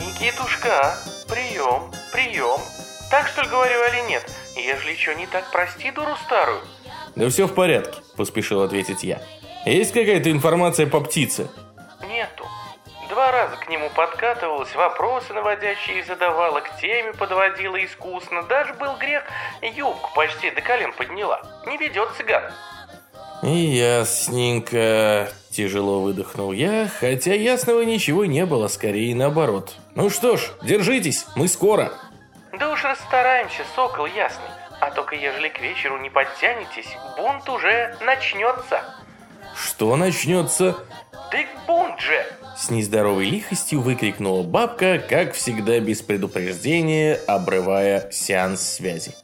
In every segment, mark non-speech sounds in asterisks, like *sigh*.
Никитушка, прием, прием. Так что ли говорю или нет? Ежели что не так, прости дуру старую. Да все в порядке, поспешил ответить я. Есть какая-то информация по птице? Нету. Два раза к нему подкатывалась, вопросы наводящие задавала, к теме подводила искусно. Даже был грех, юбку почти до колен подняла. Не ведет цыган. Ясненько. Тяжело выдохнул я, хотя ясного ничего не было, скорее наоборот. Ну что ж, держитесь, мы скоро. Да уж расстараемся, сокол ясный. А только ежели к вечеру не подтянетесь, бунт уже начнется. Что начнется? Ты бунт же! С нездоровой лихостью выкрикнула бабка, как всегда без предупреждения, обрывая сеанс связи.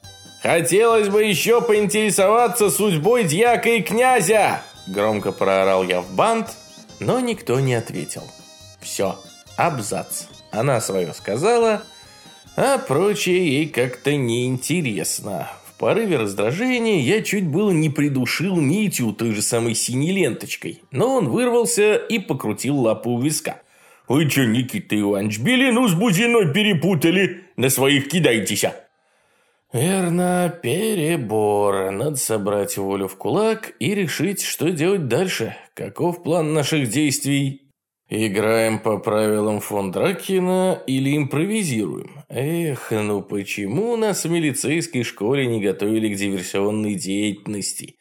«Хотелось бы еще поинтересоваться судьбой дьяка и князя!» Громко проорал я в бант, но никто не ответил. Все, абзац. Она свое сказала, а прочее ей как-то неинтересно. В порыве раздражения я чуть было не придушил нитью той же самой синей ленточкой, но он вырвался и покрутил лапу у виска. «Вы что, Никита Иванович, белину с бузиной перепутали? На своих кидайтесь!» Верно, перебор. Надо собрать волю в кулак и решить, что делать дальше. Каков план наших действий? Играем по правилам фон Дракина или импровизируем? Эх, ну почему нас в милицейской школе не готовили к диверсионной деятельности?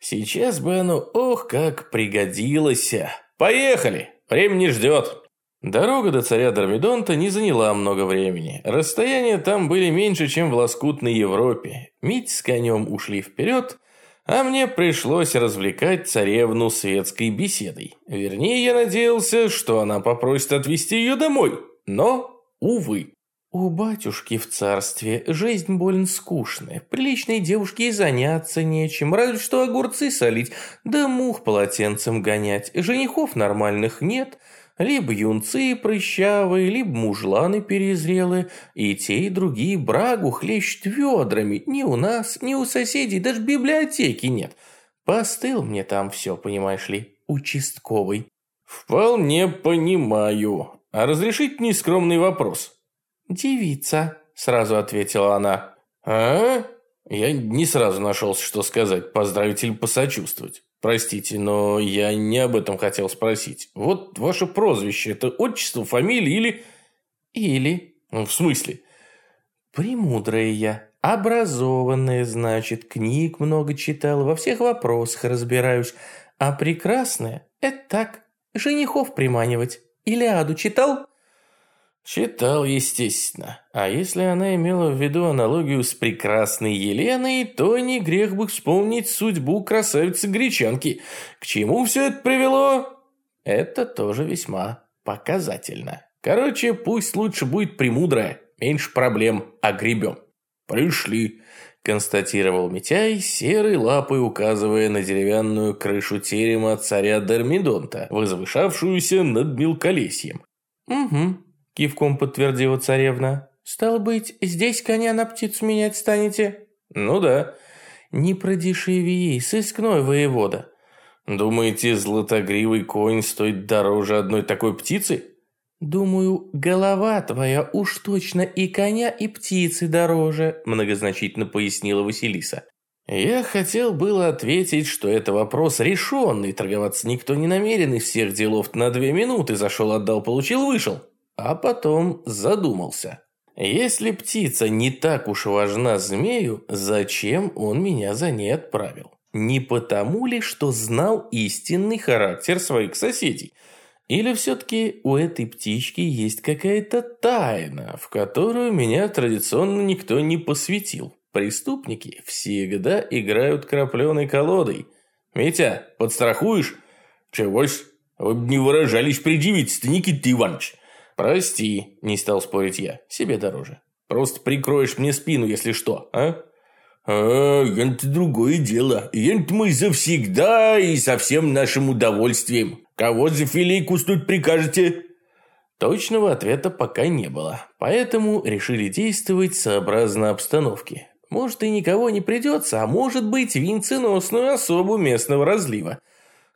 Сейчас бы оно, ох, как пригодилось. Поехали! Время не ждет. Дорога до царя Дормидонта не заняла много времени. Расстояния там были меньше, чем в лоскутной Европе. Мить с конем ушли вперед, а мне пришлось развлекать царевну светской беседой. Вернее, я надеялся, что она попросит отвезти ее домой. Но, увы. У батюшки в царстве жизнь больно скучная. Приличной девушке и заняться нечем, разве что огурцы солить, да мух полотенцем гонять. Женихов нормальных нет – либо юнцы прыщавые, либо мужланы перезрелые, и те, и другие брагу хлещут ведрами. Ни у нас, ни у соседей, даже библиотеки нет. Постыл мне там все, понимаешь ли, участковый. Вполне понимаю. А разрешить нескромный вопрос? Девица, сразу ответила она. А? Я не сразу нашелся, что сказать, поздравить или посочувствовать. Простите, но я не об этом хотел спросить. Вот ваше прозвище – это отчество, фамилия или... Или? Ну, в смысле? Премудрая я. Образованная, значит, книг много читала, во всех вопросах разбираюсь. А прекрасная – это так, женихов приманивать. Илиаду читал? Читал, естественно. А если она имела в виду аналогию с прекрасной Еленой, то не грех бы вспомнить судьбу красавицы-гречанки. К чему все это привело? Это тоже весьма показательно. Короче, пусть лучше будет премудрая, меньше проблем огребем. Пришли, констатировал Митяй, серой лапой указывая на деревянную крышу терема царя Дермидонта, возвышавшуюся над мелколесьем. Угу, Кивком подтвердила царевна. «Стало быть, здесь коня на птицу менять станете?» «Ну да». «Не продешеви, сыскной воевода». «Думаете, златогривый конь стоит дороже одной такой птицы?» «Думаю, голова твоя уж точно и коня, и птицы дороже», многозначительно пояснила Василиса. Я хотел было ответить, что это вопрос решенный, торговаться никто не намерен, из всех делов на две минуты зашел, отдал, получил, вышел а потом задумался. Если птица не так уж важна змею, зачем он меня за ней отправил? Не потому ли, что знал истинный характер своих соседей? Или все-таки у этой птички есть какая-то тайна, в которую меня традиционно никто не посвятил? Преступники всегда играют крапленой колодой. «Митя, подстрахуешь?» «Чегось? Вы бы не выражались при девице-то, Никита Иванович!» «Прости», – не стал спорить я, – «себе дороже. Просто прикроешь мне спину, если что, а?» А, ент другое дело. Ент мы завсегда и со всем нашим удовольствием. Кого за филейку тут прикажете? Точного ответа пока не было, поэтому решили действовать сообразно обстановке. Может и никого не придется, а может быть винценосную особу местного разлива.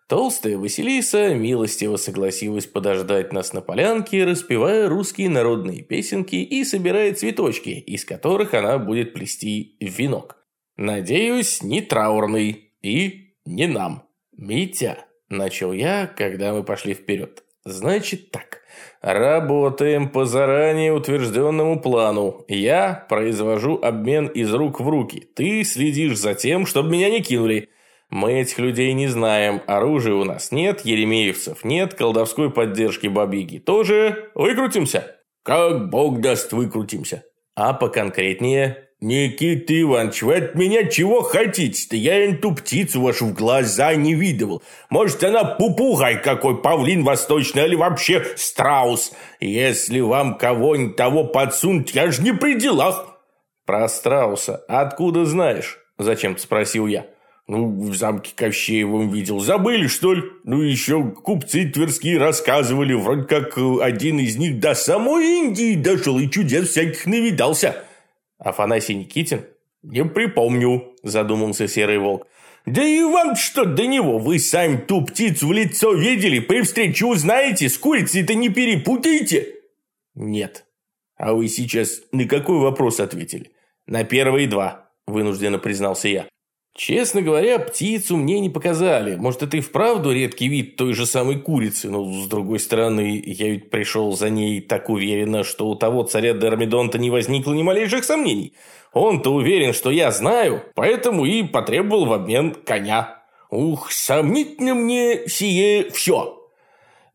Толстая Василиса милостиво согласилась подождать нас на полянке, распевая русские народные песенки и собирая цветочки, из которых она будет плести венок. Надеюсь, не траурный и не нам. «Митя», – начал я, когда мы пошли вперед. «Значит так, работаем по заранее утвержденному плану. Я произвожу обмен из рук в руки. Ты следишь за тем, чтобы меня не кинули». Мы этих людей не знаем, оружия у нас нет, еремеевцев нет, колдовской поддержки бабиги тоже. Выкрутимся? Как бог даст, выкрутимся. А поконкретнее? Никита Иванович, вы от меня чего хотите-то? Я эту птицу вашу в глаза не видывал. Может, она пупугай какой, павлин восточный или вообще страус. Если вам кого-нибудь того подсунуть, я ж не при делах. Про страуса откуда знаешь? Зачем-то спросил я. Ну, в замке Кощеевом видел. Забыли, что ли? Ну, еще купцы тверские рассказывали, вроде как э, один из них до самой Индии дошел и чудес всяких навидался. Афанасий Никитин? Не припомню, задумался Серый Волк. Да и вам что до него? Вы сами ту птицу в лицо видели, при встрече узнаете, с курицей-то не перепутаете? Нет. А вы сейчас на какой вопрос ответили? На первые два, вынужденно признался я. Честно говоря, птицу мне не показали. Может, это и вправду редкий вид той же самой курицы, но, с другой стороны, я ведь пришел за ней так уверенно, что у того царя Дермидонта не возникло ни малейших сомнений. Он-то уверен, что я знаю, поэтому и потребовал в обмен коня. Ух, сомнительно мне сие все.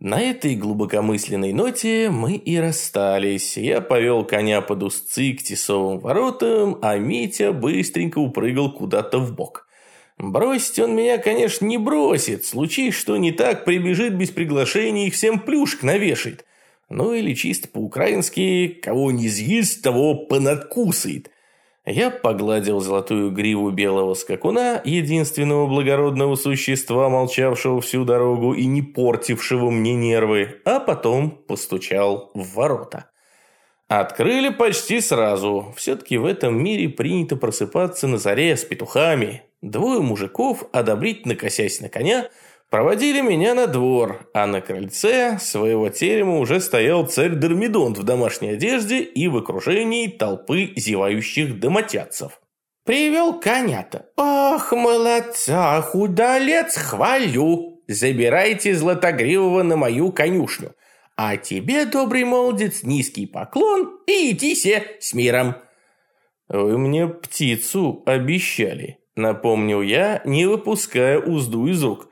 На этой глубокомысленной ноте мы и расстались. Я повел коня под узцы к тесовым воротам, а Митя быстренько упрыгал куда-то в бок. Бросить он меня, конечно, не бросит. Случись, что не так, прибежит без приглашения и всем плюшек навешает. Ну или чисто по-украински «кого не съест, того понадкусает». Я погладил золотую гриву белого скакуна, единственного благородного существа, молчавшего всю дорогу и не портившего мне нервы, а потом постучал в ворота. Открыли почти сразу. Все-таки в этом мире принято просыпаться на заре с петухами. Двое мужиков, одобрительно косясь на коня, Проводили меня на двор, а на крыльце своего терема уже стоял царь Дермидонт в домашней одежде и в окружении толпы зевающих домотятцев. «Привел коня-то. Ох, молодца, худолец, хвалю. Забирайте Златогривого на мою конюшню. А тебе, добрый молодец, низкий поклон и иди се с миром». «Вы мне птицу обещали», — напомнил я, не выпуская узду из рук.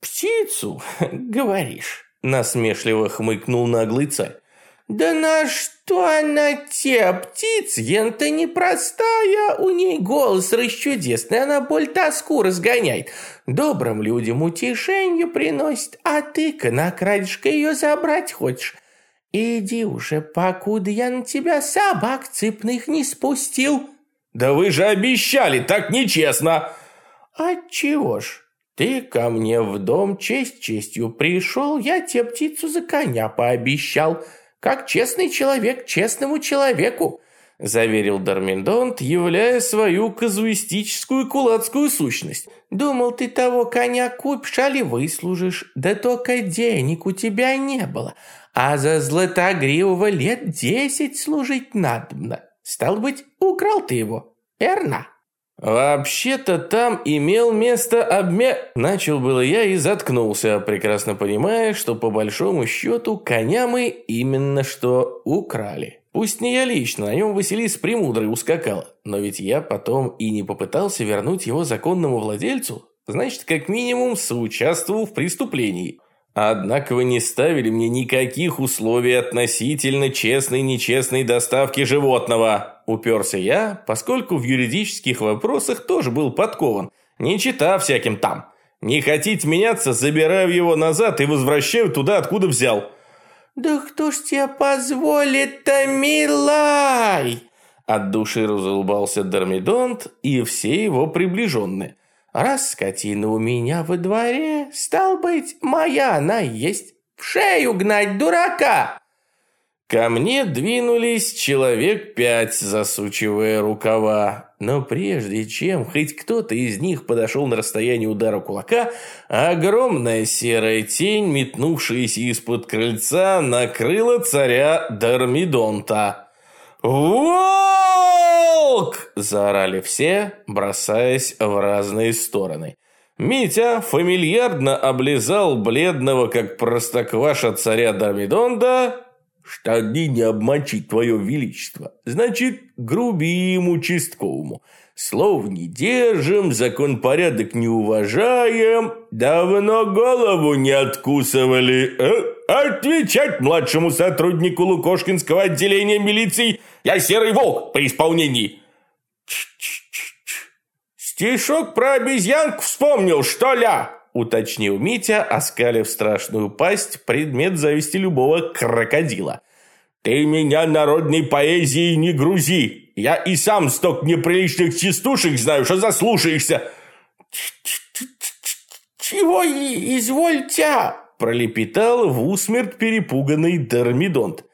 «Птицу, *laughs* говоришь?» – насмешливо хмыкнул наглый царь. «Да на что она те, птиц? Ента непростая, у ней голос расчудесный, она боль тоску разгоняет. Добрым людям утешение приносит, а ты-ка на крадешка ее забрать хочешь. Иди уже, покуда я на тебя собак цепных не спустил». «Да вы же обещали, так нечестно!» «Отчего ж?» Ты ко мне в дом честь честью пришел, я тебе птицу за коня пообещал, как честный человек честному человеку, заверил Дарминдонт, являя свою казуистическую кулацкую сущность. Думал, ты того коня купишь, али выслужишь, да только денег у тебя не было, а за Златогривого лет десять служить надобно. Стал быть, украл ты его, верно? «Вообще-то там имел место обмен...» Начал было я и заткнулся, прекрасно понимая, что по большому счету коня мы именно что украли. Пусть не я лично, на нем Василис Премудрый ускакал, но ведь я потом и не попытался вернуть его законному владельцу, значит, как минимум соучаствовал в преступлении. Однако вы не ставили мне никаких условий относительно честной-нечестной доставки животного. Уперся я, поскольку в юридических вопросах тоже был подкован, не читав всяким там. Не хотите меняться, забираю его назад и возвращаю туда, откуда взял. «Да кто ж тебе позволит-то, милай?» От души разулыбался Дормидонт и все его приближенные. Раз скотина у меня во дворе, стал быть, моя она есть. В шею гнать дурака!» Ко мне двинулись человек пять, засучивая рукава. Но прежде чем хоть кто-то из них подошел на расстояние удара кулака, огромная серая тень, метнувшаяся из-под крыльца, накрыла царя Дормидонта. «Волк!» – заорали все, бросаясь в разные стороны. Митя фамильярно облизал бледного, как простокваша царя Дармидонда, штаны не обмочить твое величество. Значит, грубим участковому. Слов не держим, закон порядок не уважаем, давно голову не откусывали. Э? Отвечать младшему сотруднику Лукошкинского отделения милиции «Я серый волк при исполнении». Ч -ч «Стишок про обезьянку вспомнил, что ли?» Уточнил Митя, оскалив страшную пасть, предмет зависти любого крокодила. «Ты меня народной поэзией не грузи! Я и сам сток неприличных частушек знаю, что заслушаешься!» «Чего извольте?» пролепетал в усмерть перепуганный Дормидонт.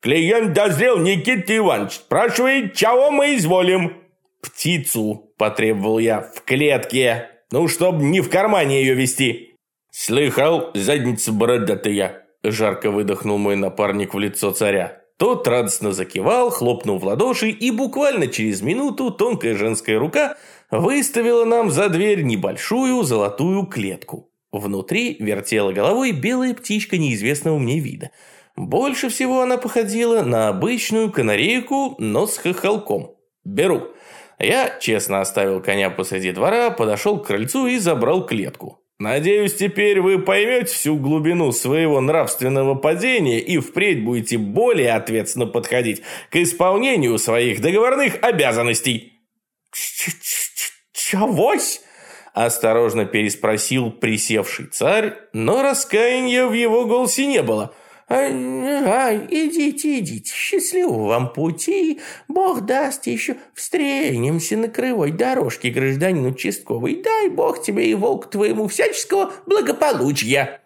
«Клиент дозрел, Никита Иванович, спрашивает, чего мы изволим?» «Птицу», – потребовал я, – «в клетке. Ну, чтоб не в кармане ее вести». «Слыхал, задница бородатая», – жарко выдохнул мой напарник в лицо царя. Тот радостно закивал, хлопнул в ладоши, и буквально через минуту тонкая женская рука выставила нам за дверь небольшую золотую клетку. Внутри вертела головой белая птичка неизвестного мне вида. Больше всего она походила на обычную канарейку, но с хохолком. «Беру». Я честно оставил коня посреди двора, подошел к крыльцу и забрал клетку. Надеюсь, теперь вы поймете всю глубину своего нравственного падения и впредь будете более ответственно подходить к исполнению своих договорных обязанностей. «Чегось?» – осторожно переспросил присевший царь, но раскаяния в его голосе не было – а, идите, идите, счастливого вам пути. Бог даст, еще встретимся на кривой дорожке, гражданин участковый. Дай Бог тебе и волк твоему всяческого благополучия.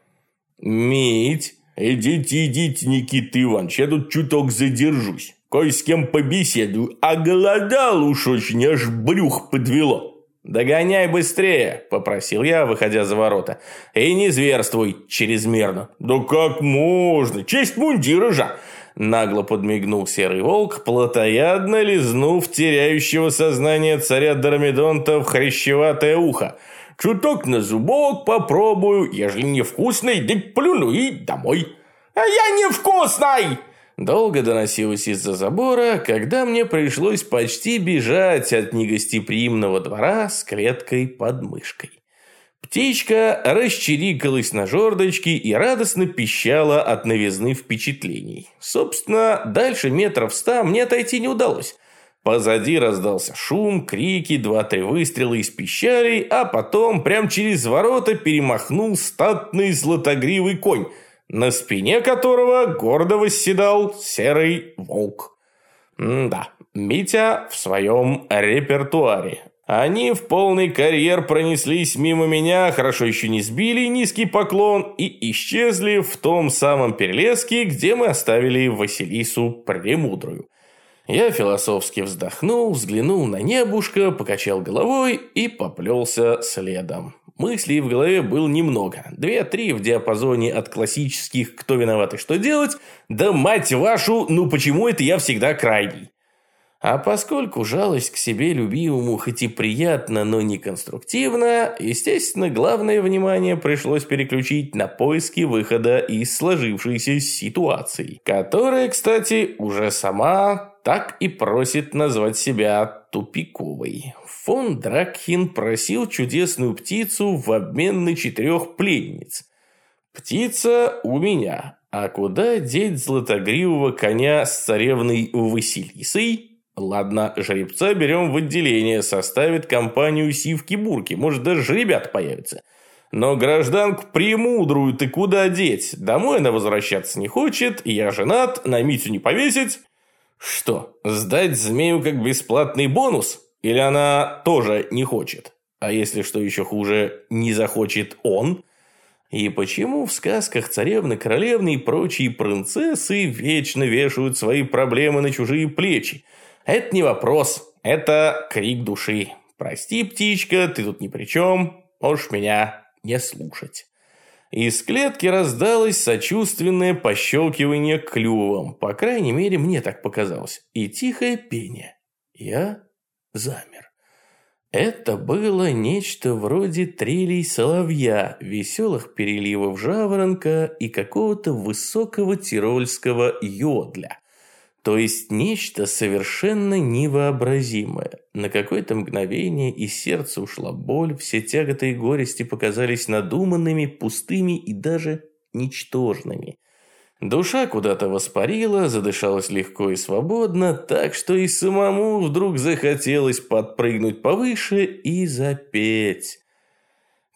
Мить, идите, идите, Никита Иванович, я тут чуток задержусь. Кое с кем побеседую, а голодал уж очень, аж брюх подвело. «Догоняй быстрее!» – попросил я, выходя за ворота. «И не зверствуй чрезмерно!» «Да как можно? Честь мундира же!» Нагло подмигнул серый волк, плотоядно лизнув теряющего сознание царя Дормидонта в хрящеватое ухо. «Чуток на зубок попробую, ежели невкусный, да плюну и домой». «А я невкусный!» Долго доносилось из-за забора, когда мне пришлось почти бежать от негостеприимного двора с клеткой под мышкой. Птичка расчирикалась на жердочке и радостно пищала от новизны впечатлений. Собственно, дальше метров ста мне отойти не удалось. Позади раздался шум, крики, два-три выстрела из пищалей, а потом прямо через ворота перемахнул статный златогривый конь – на спине которого гордо восседал серый волк. Да, Митя в своем репертуаре. Они в полный карьер пронеслись мимо меня, хорошо еще не сбили низкий поклон и исчезли в том самом перелеске, где мы оставили Василису Премудрую. Я философски вздохнул, взглянул на небушка, покачал головой и поплелся следом. Мыслей в голове было немного. Две-три в диапазоне от классических «Кто виноват и что делать?» Да мать вашу, ну почему это я всегда крайний? А поскольку жалость к себе любимому хоть и приятно, но не конструктивно, естественно, главное внимание пришлось переключить на поиски выхода из сложившейся ситуации, которая, кстати, уже сама так и просит назвать себя тупиковой. Фон Дракхин просил чудесную птицу в обмен на четырех пленниц. Птица у меня, а куда деть златогривого коня с царевной Василисой? Ладно, жеребца берем в отделение, составит компанию сивки-бурки, может даже ребят появятся. Но гражданку премудрую ты куда деть? Домой она возвращаться не хочет, я женат, на Митю не повесить. Что, сдать змею как бесплатный бонус? Или она тоже не хочет? А если, что еще хуже, не захочет он? И почему в сказках царевны, королевны и прочие принцессы вечно вешают свои проблемы на чужие плечи? Это не вопрос, это крик души. Прости, птичка, ты тут ни при чем, можешь меня не слушать. Из клетки раздалось сочувственное пощелкивание клювом, по крайней мере, мне так показалось, и тихое пение. Я замер. Это было нечто вроде трелей соловья, веселых переливов жаворонка и какого-то высокого тирольского йодля. То есть нечто совершенно невообразимое. На какое-то мгновение из сердца ушла боль, все тяготы и горести показались надуманными, пустыми и даже ничтожными. Душа куда-то воспарила, задышалась легко и свободно, так что и самому вдруг захотелось подпрыгнуть повыше и запеть.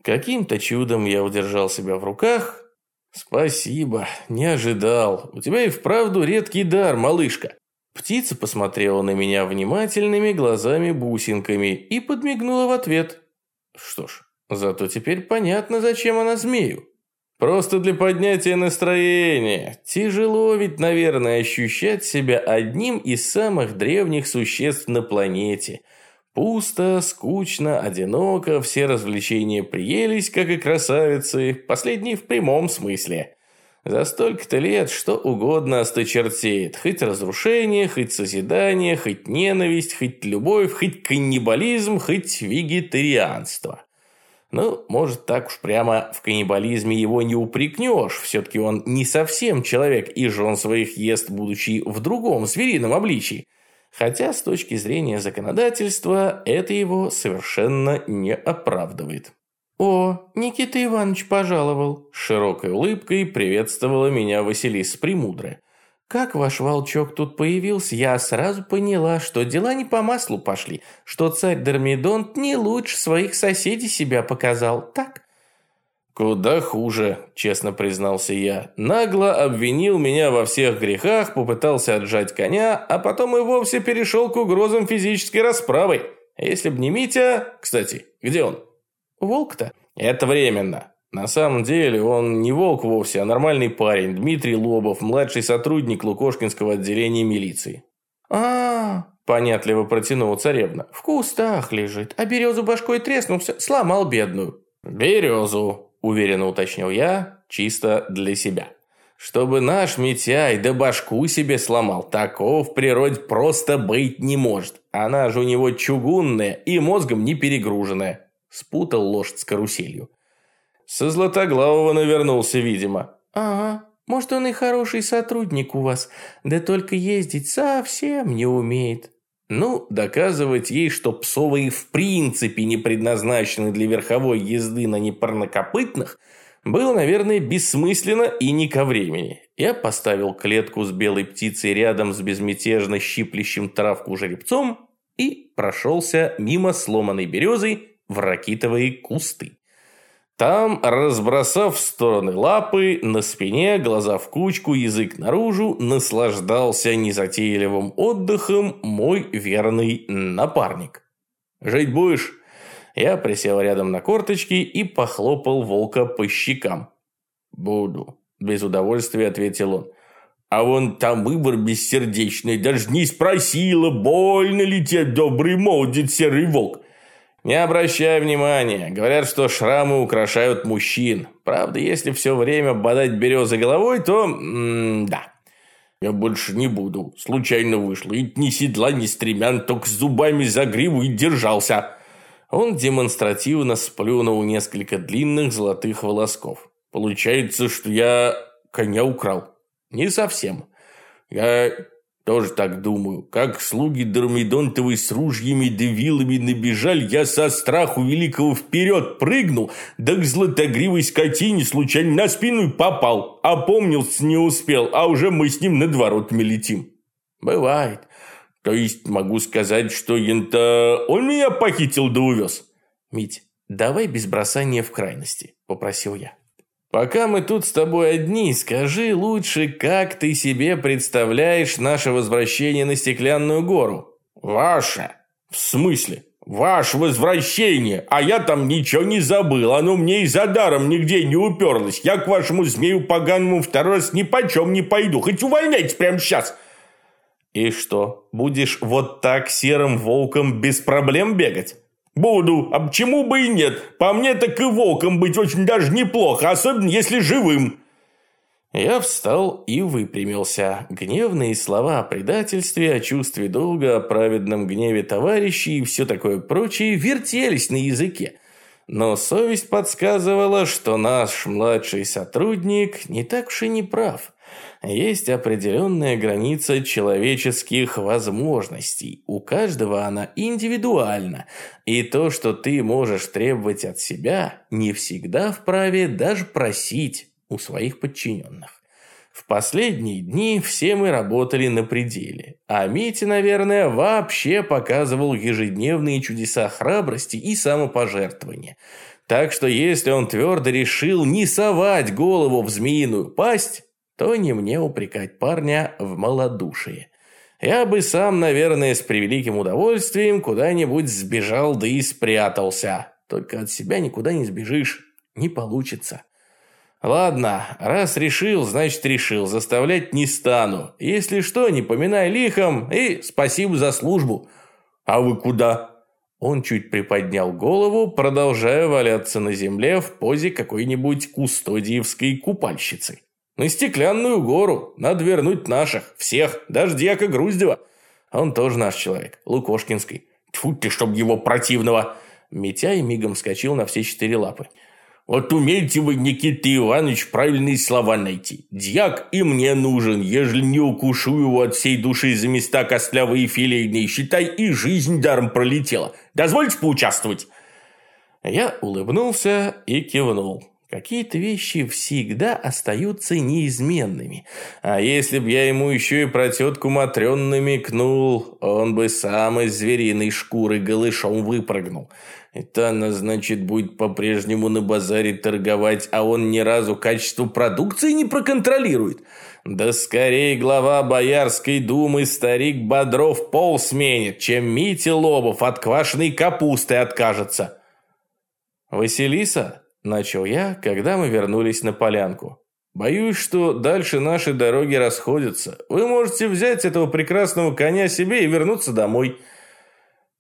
Каким-то чудом я удержал себя в руках, «Спасибо, не ожидал. У тебя и вправду редкий дар, малышка». Птица посмотрела на меня внимательными глазами-бусинками и подмигнула в ответ. Что ж, зато теперь понятно, зачем она змею. Просто для поднятия настроения. Тяжело ведь, наверное, ощущать себя одним из самых древних существ на планете – Пусто, скучно, одиноко, все развлечения приелись, как и красавицы, последние в прямом смысле. За столько-то лет что угодно осточертеет, хоть разрушение, хоть созидание, хоть ненависть, хоть любовь, хоть каннибализм, хоть вегетарианство. Ну, может, так уж прямо в каннибализме его не упрекнешь, все-таки он не совсем человек, и жен своих ест, будучи в другом зверином обличии. Хотя с точки зрения законодательства это его совершенно не оправдывает. «О, Никита Иванович пожаловал!» Широкой улыбкой приветствовала меня Василиса Премудрая. «Как ваш волчок тут появился, я сразу поняла, что дела не по маслу пошли, что царь Дормидонт не лучше своих соседей себя показал, так?» «Куда хуже», – честно признался я. Нагло обвинил меня во всех грехах, попытался отжать коня, а потом и вовсе перешел к угрозам физической расправы. Если б не Митя... Кстати, где он? Волк-то? Это временно. На самом деле он не волк вовсе, а нормальный парень. Дмитрий Лобов, младший сотрудник Лукошкинского отделения милиции. а, -а, -а понятливо протянула царевна. В кустах лежит, а березу башкой треснулся, сломал бедную. «Березу», уверенно уточнил я, чисто для себя. Чтобы наш Митяй да башку себе сломал, такого в природе просто быть не может. Она же у него чугунная и мозгом не перегруженная. Спутал лошадь с каруселью. Со Златоглавого навернулся, видимо. «Ага, может, он и хороший сотрудник у вас, да только ездить совсем не умеет». Ну, доказывать ей, что псовые в принципе не предназначены для верховой езды на непарнокопытных, было, наверное, бессмысленно и не ко времени. Я поставил клетку с белой птицей рядом с безмятежно щиплющим травку жеребцом и прошелся мимо сломанной березы в ракитовые кусты. Там, разбросав в стороны лапы, на спине, глаза в кучку, язык наружу, наслаждался незатейливым отдыхом мой верный напарник. «Жить будешь?» Я присел рядом на корточки и похлопал волка по щекам. «Буду», – без удовольствия ответил он. «А вон там выбор бессердечный, даже не спросила, больно ли тебе, добрый молодец, серый волк. Не обращай внимания. Говорят, что шрамы украшают мужчин. Правда, если все время бодать березы головой, то... Да. Я больше не буду. Случайно вышло. И ни седла, ни стремян, только с зубами за гриву и держался. Он демонстративно сплюнул несколько длинных золотых волосков. Получается, что я коня украл. Не совсем. Я тоже так думаю. Как слуги Дормидонтовой с ружьями да вилами набежали, я со страху великого вперед прыгнул, да к златогривой скотине случайно на спину попал. Опомнился не успел, а уже мы с ним над воротами летим. Бывает. То есть могу сказать, что ента он меня похитил да увез. Мить, давай без бросания в крайности, попросил я. Пока мы тут с тобой одни, скажи лучше, как ты себе представляешь наше возвращение на Стеклянную гору? Ваше? В смысле? Ваше возвращение, а я там ничего не забыл, оно мне и за даром нигде не уперлось. Я к вашему змею поганому второй раз ни почем не пойду, хоть увольняйте прямо сейчас. И что, будешь вот так серым волком без проблем бегать? Буду, а почему бы и нет? По мне так и волком быть очень даже неплохо, особенно если живым. Я встал и выпрямился. Гневные слова о предательстве, о чувстве долга, о праведном гневе товарищей и все такое прочее вертелись на языке. Но совесть подсказывала, что наш младший сотрудник не так уж и не прав. Есть определенная граница человеческих возможностей. У каждого она индивидуальна. И то, что ты можешь требовать от себя, не всегда вправе даже просить у своих подчиненных. В последние дни все мы работали на пределе, а Митя, наверное, вообще показывал ежедневные чудеса храбрости и самопожертвования. Так что если он твердо решил не совать голову в змеиную пасть, то не мне упрекать парня в малодушии. Я бы сам, наверное, с превеликим удовольствием куда-нибудь сбежал да и спрятался. Только от себя никуда не сбежишь, не получится. Ладно, раз решил, значит решил, заставлять не стану. Если что, не поминай лихом и спасибо за службу. А вы куда? Он чуть приподнял голову, продолжая валяться на земле в позе какой-нибудь кустодиевской купальщицы. На стеклянную гору, надо вернуть наших, всех, даже дьяка Груздева. Он тоже наш человек, Лукошкинский. Тьфу ты, чтоб его противного. Митяй мигом вскочил на все четыре лапы. Вот умеете вы, Никита Иванович, правильные слова найти. Дьяк и мне нужен, ежели не укушу его от всей души за места костлявые филейные, считай, и жизнь даром пролетела. Дозвольте поучаствовать?» Я улыбнулся и кивнул. Какие-то вещи всегда остаются неизменными. А если б я ему еще и про тетку Матрен намекнул, он бы сам из звериной шкуры голышом выпрыгнул. Это она, значит, будет по-прежнему на базаре торговать, а он ни разу качество продукции не проконтролирует. Да скорее глава Боярской думы старик Бодров пол сменит, чем Митя Лобов от квашеной капусты откажется. «Василиса?» Начал я, когда мы вернулись на полянку. Боюсь, что дальше наши дороги расходятся. Вы можете взять этого прекрасного коня себе и вернуться домой.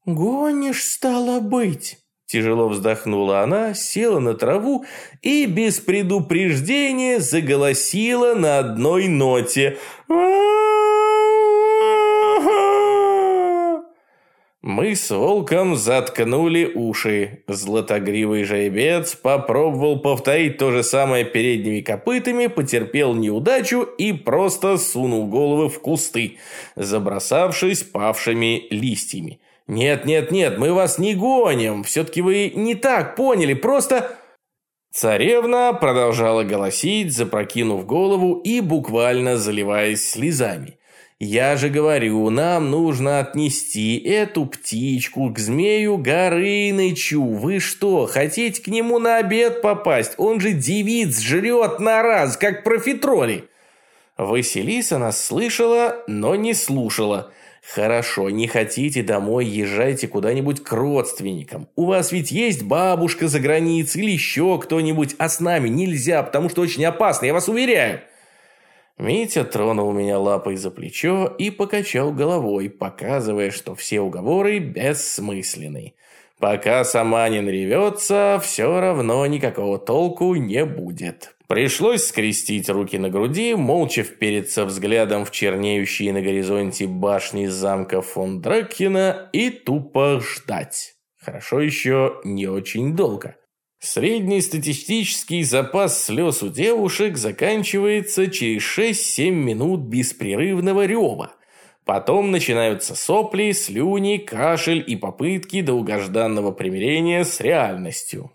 Гонишь, стало быть. Тяжело вздохнула она, села на траву и без предупреждения заголосила на одной ноте. Мы с волком заткнули уши. Златогривый жеребец попробовал повторить то же самое передними копытами, потерпел неудачу и просто сунул головы в кусты, забросавшись павшими листьями. «Нет, нет, нет, мы вас не гоним, все-таки вы не так поняли, просто...» Царевна продолжала голосить, запрокинув голову и буквально заливаясь слезами. Я же говорю, нам нужно отнести эту птичку к змею Горынычу. Вы что, хотите к нему на обед попасть? Он же девиц жрет на раз, как профитроли. Василиса нас слышала, но не слушала. Хорошо, не хотите домой, езжайте куда-нибудь к родственникам. У вас ведь есть бабушка за границей или еще кто-нибудь, а с нами нельзя, потому что очень опасно, я вас уверяю. Митя тронул меня лапой за плечо и покачал головой, показывая, что все уговоры бессмысленны. Пока сама не наревется, все равно никакого толку не будет. Пришлось скрестить руки на груди, молча впереться взглядом в чернеющие на горизонте башни замка фон Драккена и тупо ждать. Хорошо еще не очень долго. Среднестатистический запас слез у девушек заканчивается через 6-7 минут беспрерывного рева. Потом начинаются сопли, слюни, кашель и попытки долгожданного примирения с реальностью.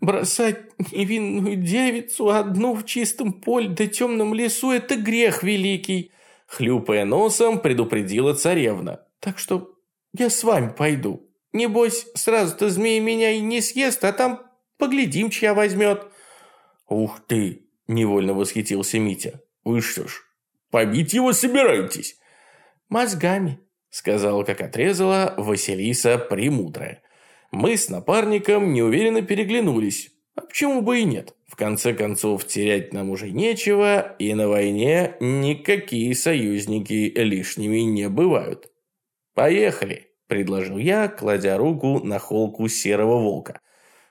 «Бросать невинную девицу одну в чистом поле да темном лесу – это грех великий!» Хлюпая носом, предупредила царевна. «Так что я с вами пойду. Небось, сразу-то змей меня и не съест, а там Поглядим, чья возьмет». «Ух ты!» – невольно восхитился Митя. «Вы что ж, побить его собираетесь?» «Мозгами», – сказала, как отрезала Василиса Премудрая. Мы с напарником неуверенно переглянулись. А почему бы и нет? В конце концов, терять нам уже нечего, и на войне никакие союзники лишними не бывают. «Поехали», – предложил я, кладя руку на холку серого волка.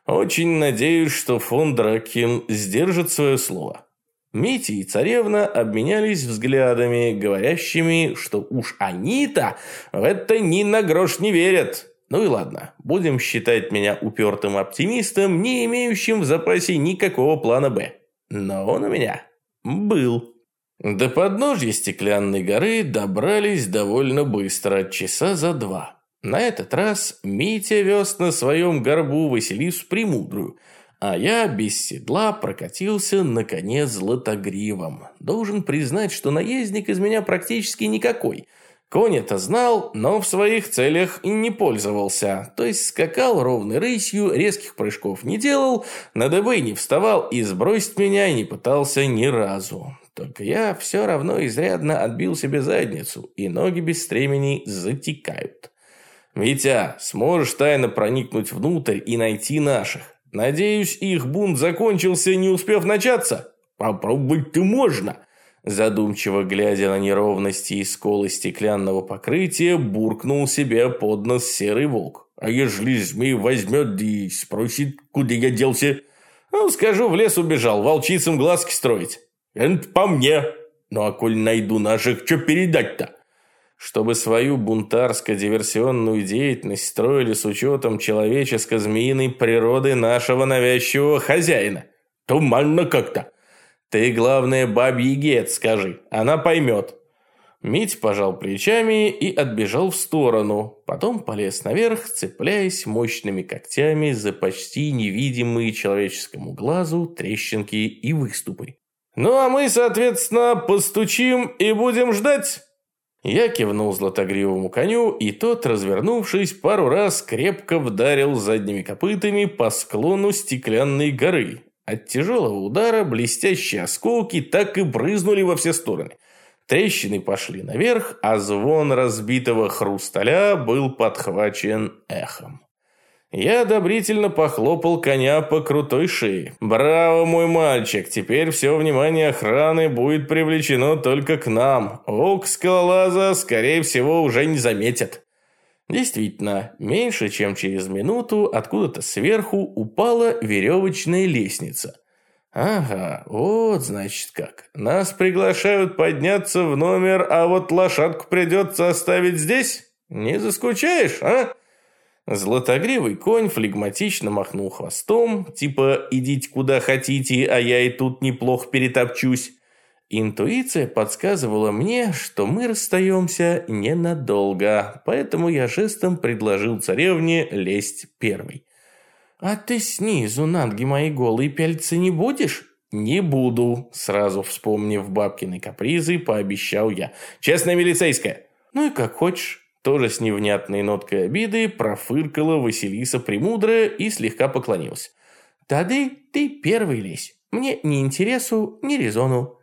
«Очень надеюсь, что фон Дракин сдержит свое слово». Мити и царевна обменялись взглядами, говорящими, что уж они-то в это ни на грош не верят. Ну и ладно, будем считать меня упертым оптимистом, не имеющим в запасе никакого плана «Б». Но он у меня был. До подножья стеклянной горы добрались довольно быстро, часа за два. На этот раз Митя вез на своем горбу Василису Премудрую, а я без седла прокатился на коне златогривом. Должен признать, что наездник из меня практически никакой – Конь это знал, но в своих целях не пользовался. То есть скакал ровной рысью, резких прыжков не делал, на дыбы не вставал и сбросить меня не пытался ни разу. Только я все равно изрядно отбил себе задницу, и ноги без стремени затекают. «Витя, сможешь тайно проникнуть внутрь и найти наших? Надеюсь, их бунт закончился, не успев начаться?» «Попробовать-то можно!» Задумчиво глядя на неровности и сколы стеклянного покрытия, буркнул себе под нос серый волк. «А ежели змей возьмет и спросит, куда я делся?» «Ну, скажу, в лес убежал, волчицам глазки строить». «Это по мне. Ну, а коль найду наших, что передать-то?» Чтобы свою бунтарско-диверсионную деятельность строили с учетом человеческо-змеиной природы нашего навязчивого хозяина. Туманно как-то. Ты, главное, гет скажи, она поймет». Мить пожал плечами и отбежал в сторону, потом полез наверх, цепляясь мощными когтями за почти невидимые человеческому глазу трещинки и выступы. «Ну а мы, соответственно, постучим и будем ждать?» Я кивнул златогривому коню, и тот, развернувшись, пару раз крепко вдарил задними копытами по склону стеклянной горы, от тяжелого удара блестящие осколки так и брызнули во все стороны. Трещины пошли наверх, а звон разбитого хрусталя был подхвачен эхом. Я одобрительно похлопал коня по крутой шее. «Браво, мой мальчик! Теперь все внимание охраны будет привлечено только к нам. Волк скалолаза, скорее всего, уже не заметят». Действительно, меньше чем через минуту откуда-то сверху упала веревочная лестница. Ага, вот значит как. Нас приглашают подняться в номер, а вот лошадку придется оставить здесь? Не заскучаешь, а? Златогривый конь флегматично махнул хвостом, типа «идите куда хотите, а я и тут неплохо перетопчусь». Интуиция подсказывала мне, что мы расстаемся ненадолго, поэтому я жестом предложил царевне лезть первой. «А ты снизу на ноги мои голые пяльцы не будешь?» «Не буду», – сразу вспомнив бабкины капризы, пообещал я. «Честная милицейская». «Ну и как хочешь». Тоже с невнятной ноткой обиды профыркала Василиса Премудрая и слегка поклонилась. «Тады ты первый лезь. Мне ни интересу, ни резону.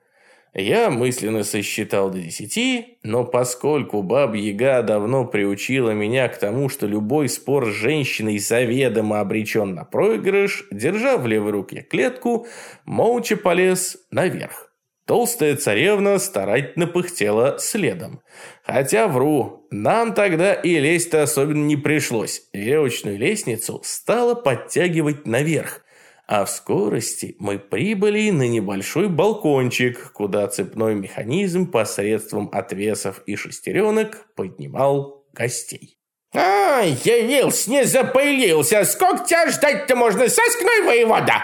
Я мысленно сосчитал до десяти, но поскольку Баб-Яга давно приучила меня к тому, что любой спор с женщиной заведомо обречен на проигрыш, держа в левой руке клетку, молча полез наверх. Толстая царевна старательно пыхтела следом. Хотя вру, нам тогда и лезть-то особенно не пришлось. Веревочную лестницу стало подтягивать наверх, а в скорости мы прибыли на небольшой балкончик, куда цепной механизм посредством отвесов и шестеренок поднимал гостей. «Ай, явился, не запылился! Сколько тебя ждать-то можно, соскной воевода?»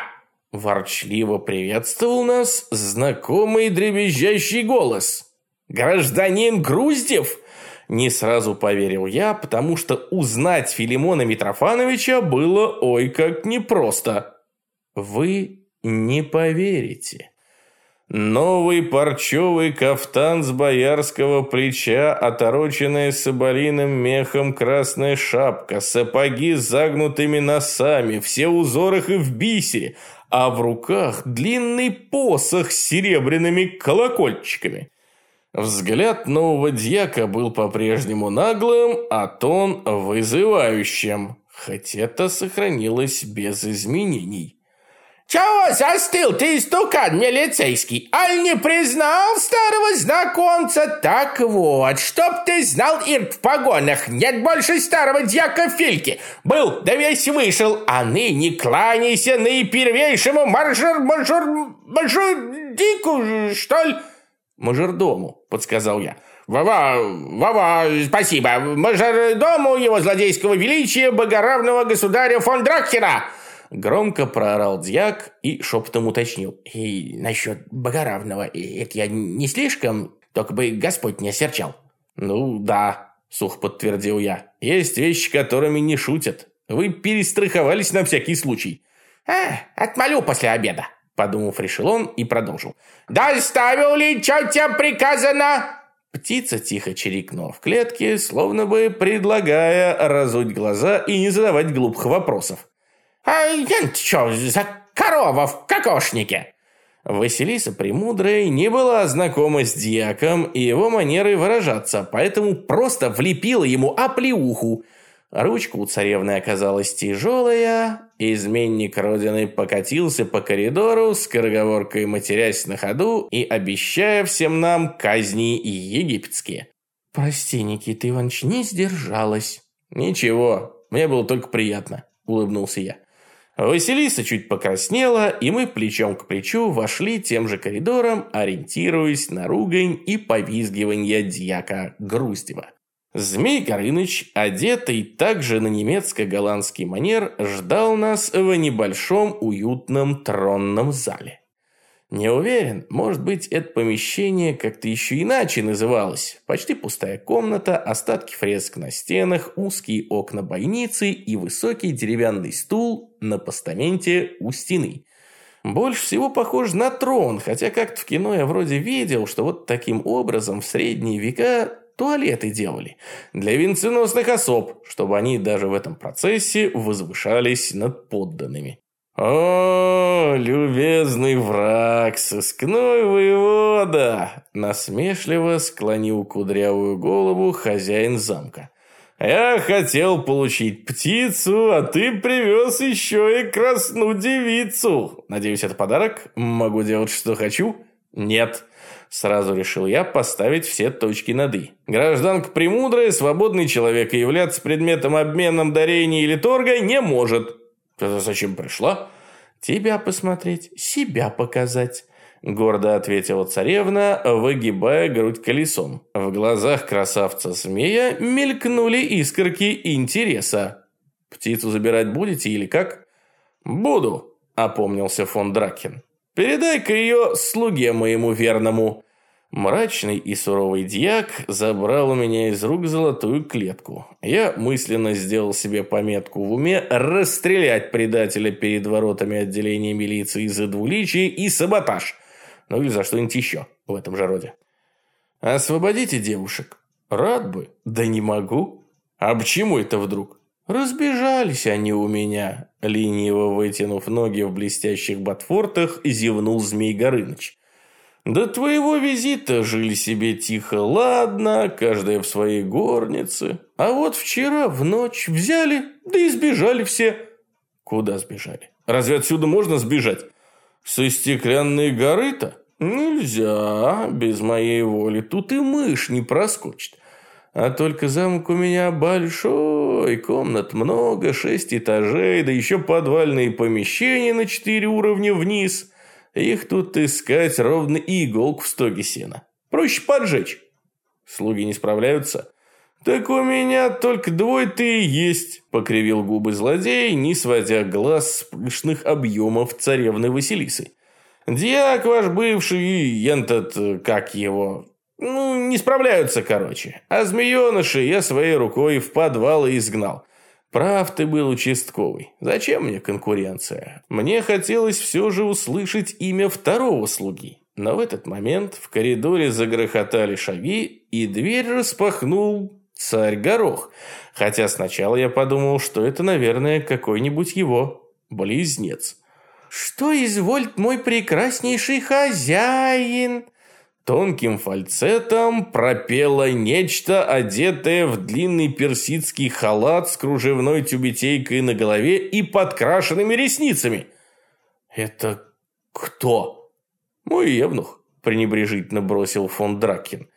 Ворчливо приветствовал нас знакомый дребезжащий голос. «Гражданин Груздев?» Не сразу поверил я, потому что узнать Филимона Митрофановича было ой как непросто. Вы не поверите. Новый парчевый кафтан с боярского плеча, отороченная соболиным мехом красная шапка, сапоги с загнутыми носами, все узорах и в бисере, а в руках длинный посох с серебряными колокольчиками. Взгляд нового дьяка был по-прежнему наглым, а тон вызывающим, хоть это сохранилось без изменений. «Чего застыл ты, истукан милицейский? Аль не признал старого знакомца? Так вот, чтоб ты знал, Ирк в погонах, нет больше старого дьяка Фильки. Был, да весь вышел, а ныне кланяйся наипервейшему маржер... маржер... маржер... дику, что ли?» «Мажордому», — подсказал я. «Ва-ва, ва-ва, спасибо. Мажордому его злодейского величия богоравного государя фон Дракхера!» Громко проорал дьяк и шепотом уточнил. «И насчет богоравного, это я не слишком, только бы Господь не осерчал». «Ну да», — сух подтвердил я. «Есть вещи, которыми не шутят. Вы перестраховались на всякий случай». «А, отмолю после обеда», — подумав, решил он и продолжил. «Доставил ли, что тебе приказано?» Птица тихо чирикнула в клетке, словно бы предлагая разуть глаза и не задавать глупых вопросов. «А я что за корова в кокошнике?» Василиса Премудрая не была знакома с дьяком и его манерой выражаться, поэтому просто влепила ему оплеуху. Ручка у царевны оказалась тяжелая, изменник Родины покатился по коридору, с скороговоркой матерясь на ходу и обещая всем нам казни египетские. «Прости, Никита Иванович, не сдержалась». «Ничего, мне было только приятно», — улыбнулся я. Василиса чуть покраснела, и мы плечом к плечу вошли тем же коридором, ориентируясь на ругань и повизгиванье дьяка Груздева. Змей Горыныч, одетый также на немецко-голландский манер, ждал нас в небольшом уютном тронном зале. Не уверен, может быть, это помещение как-то еще иначе называлось. Почти пустая комната, остатки фреск на стенах, узкие окна бойницы и высокий деревянный стул на постаменте у стены. Больше всего похож на трон, хотя как-то в кино я вроде видел, что вот таким образом в средние века туалеты делали для венценосных особ, чтобы они даже в этом процессе возвышались над подданными. «О, любезный враг, сыскной воевода!» Насмешливо склонил кудрявую голову хозяин замка. «Я хотел получить птицу, а ты привез еще и красну девицу. Надеюсь, это подарок? Могу делать, что хочу?» «Нет». Сразу решил я поставить все точки над «и». Гражданка премудрая, свободный человек и являться предметом обмена, дарения или торга не может. «Ты зачем пришла?» «Тебя посмотреть, себя показать», – гордо ответила царевна, выгибая грудь колесом. В глазах красавца-змея мелькнули искорки интереса. «Птицу забирать будете или как?» «Буду», – опомнился фон Дракин. «Передай-ка ее слуге моему верному». Мрачный и суровый дьяк забрал у меня из рук золотую клетку. Я мысленно сделал себе пометку в уме расстрелять предателя перед воротами отделения милиции за двуличие и саботаж. Ну или за что-нибудь еще в этом же роде. «Освободите девушек». «Рад бы, да не могу». «А почему это вдруг?» «Разбежались они у меня», – лениво вытянув ноги в блестящих ботфортах, зевнул Змей Горыныч. До твоего визита жили себе тихо, ладно, каждая в своей горнице. А вот вчера в ночь взяли, да и сбежали все. Куда сбежали? Разве отсюда можно сбежать? Со стеклянной горы-то? Нельзя, без моей воли. Тут и мышь не проскочит. А только замок у меня большой, комнат много, шесть этажей, да еще подвальные помещения на четыре уровня вниз – их тут искать ровно иголку в стоге сена. Проще поджечь. Слуги не справляются. «Так у меня только двое-то и есть», – покривил губы злодей, не сводя глаз с пышных объемов царевны Василисы. «Дьяк ваш бывший и ентот, как его, ну, не справляются, короче. А змееныши я своей рукой в подвал изгнал. Прав ты был, участковый. Зачем мне конкуренция? Мне хотелось все же услышать имя второго слуги. Но в этот момент в коридоре загрохотали шаги, и дверь распахнул царь Горох. Хотя сначала я подумал, что это, наверное, какой-нибудь его близнец. «Что изволит мой прекраснейший хозяин?» Тонким фальцетом пропело нечто, одетое в длинный персидский халат с кружевной тюбетейкой на голове и подкрашенными ресницами. «Это кто?» «Мой евнух», – пренебрежительно бросил фон Дракин.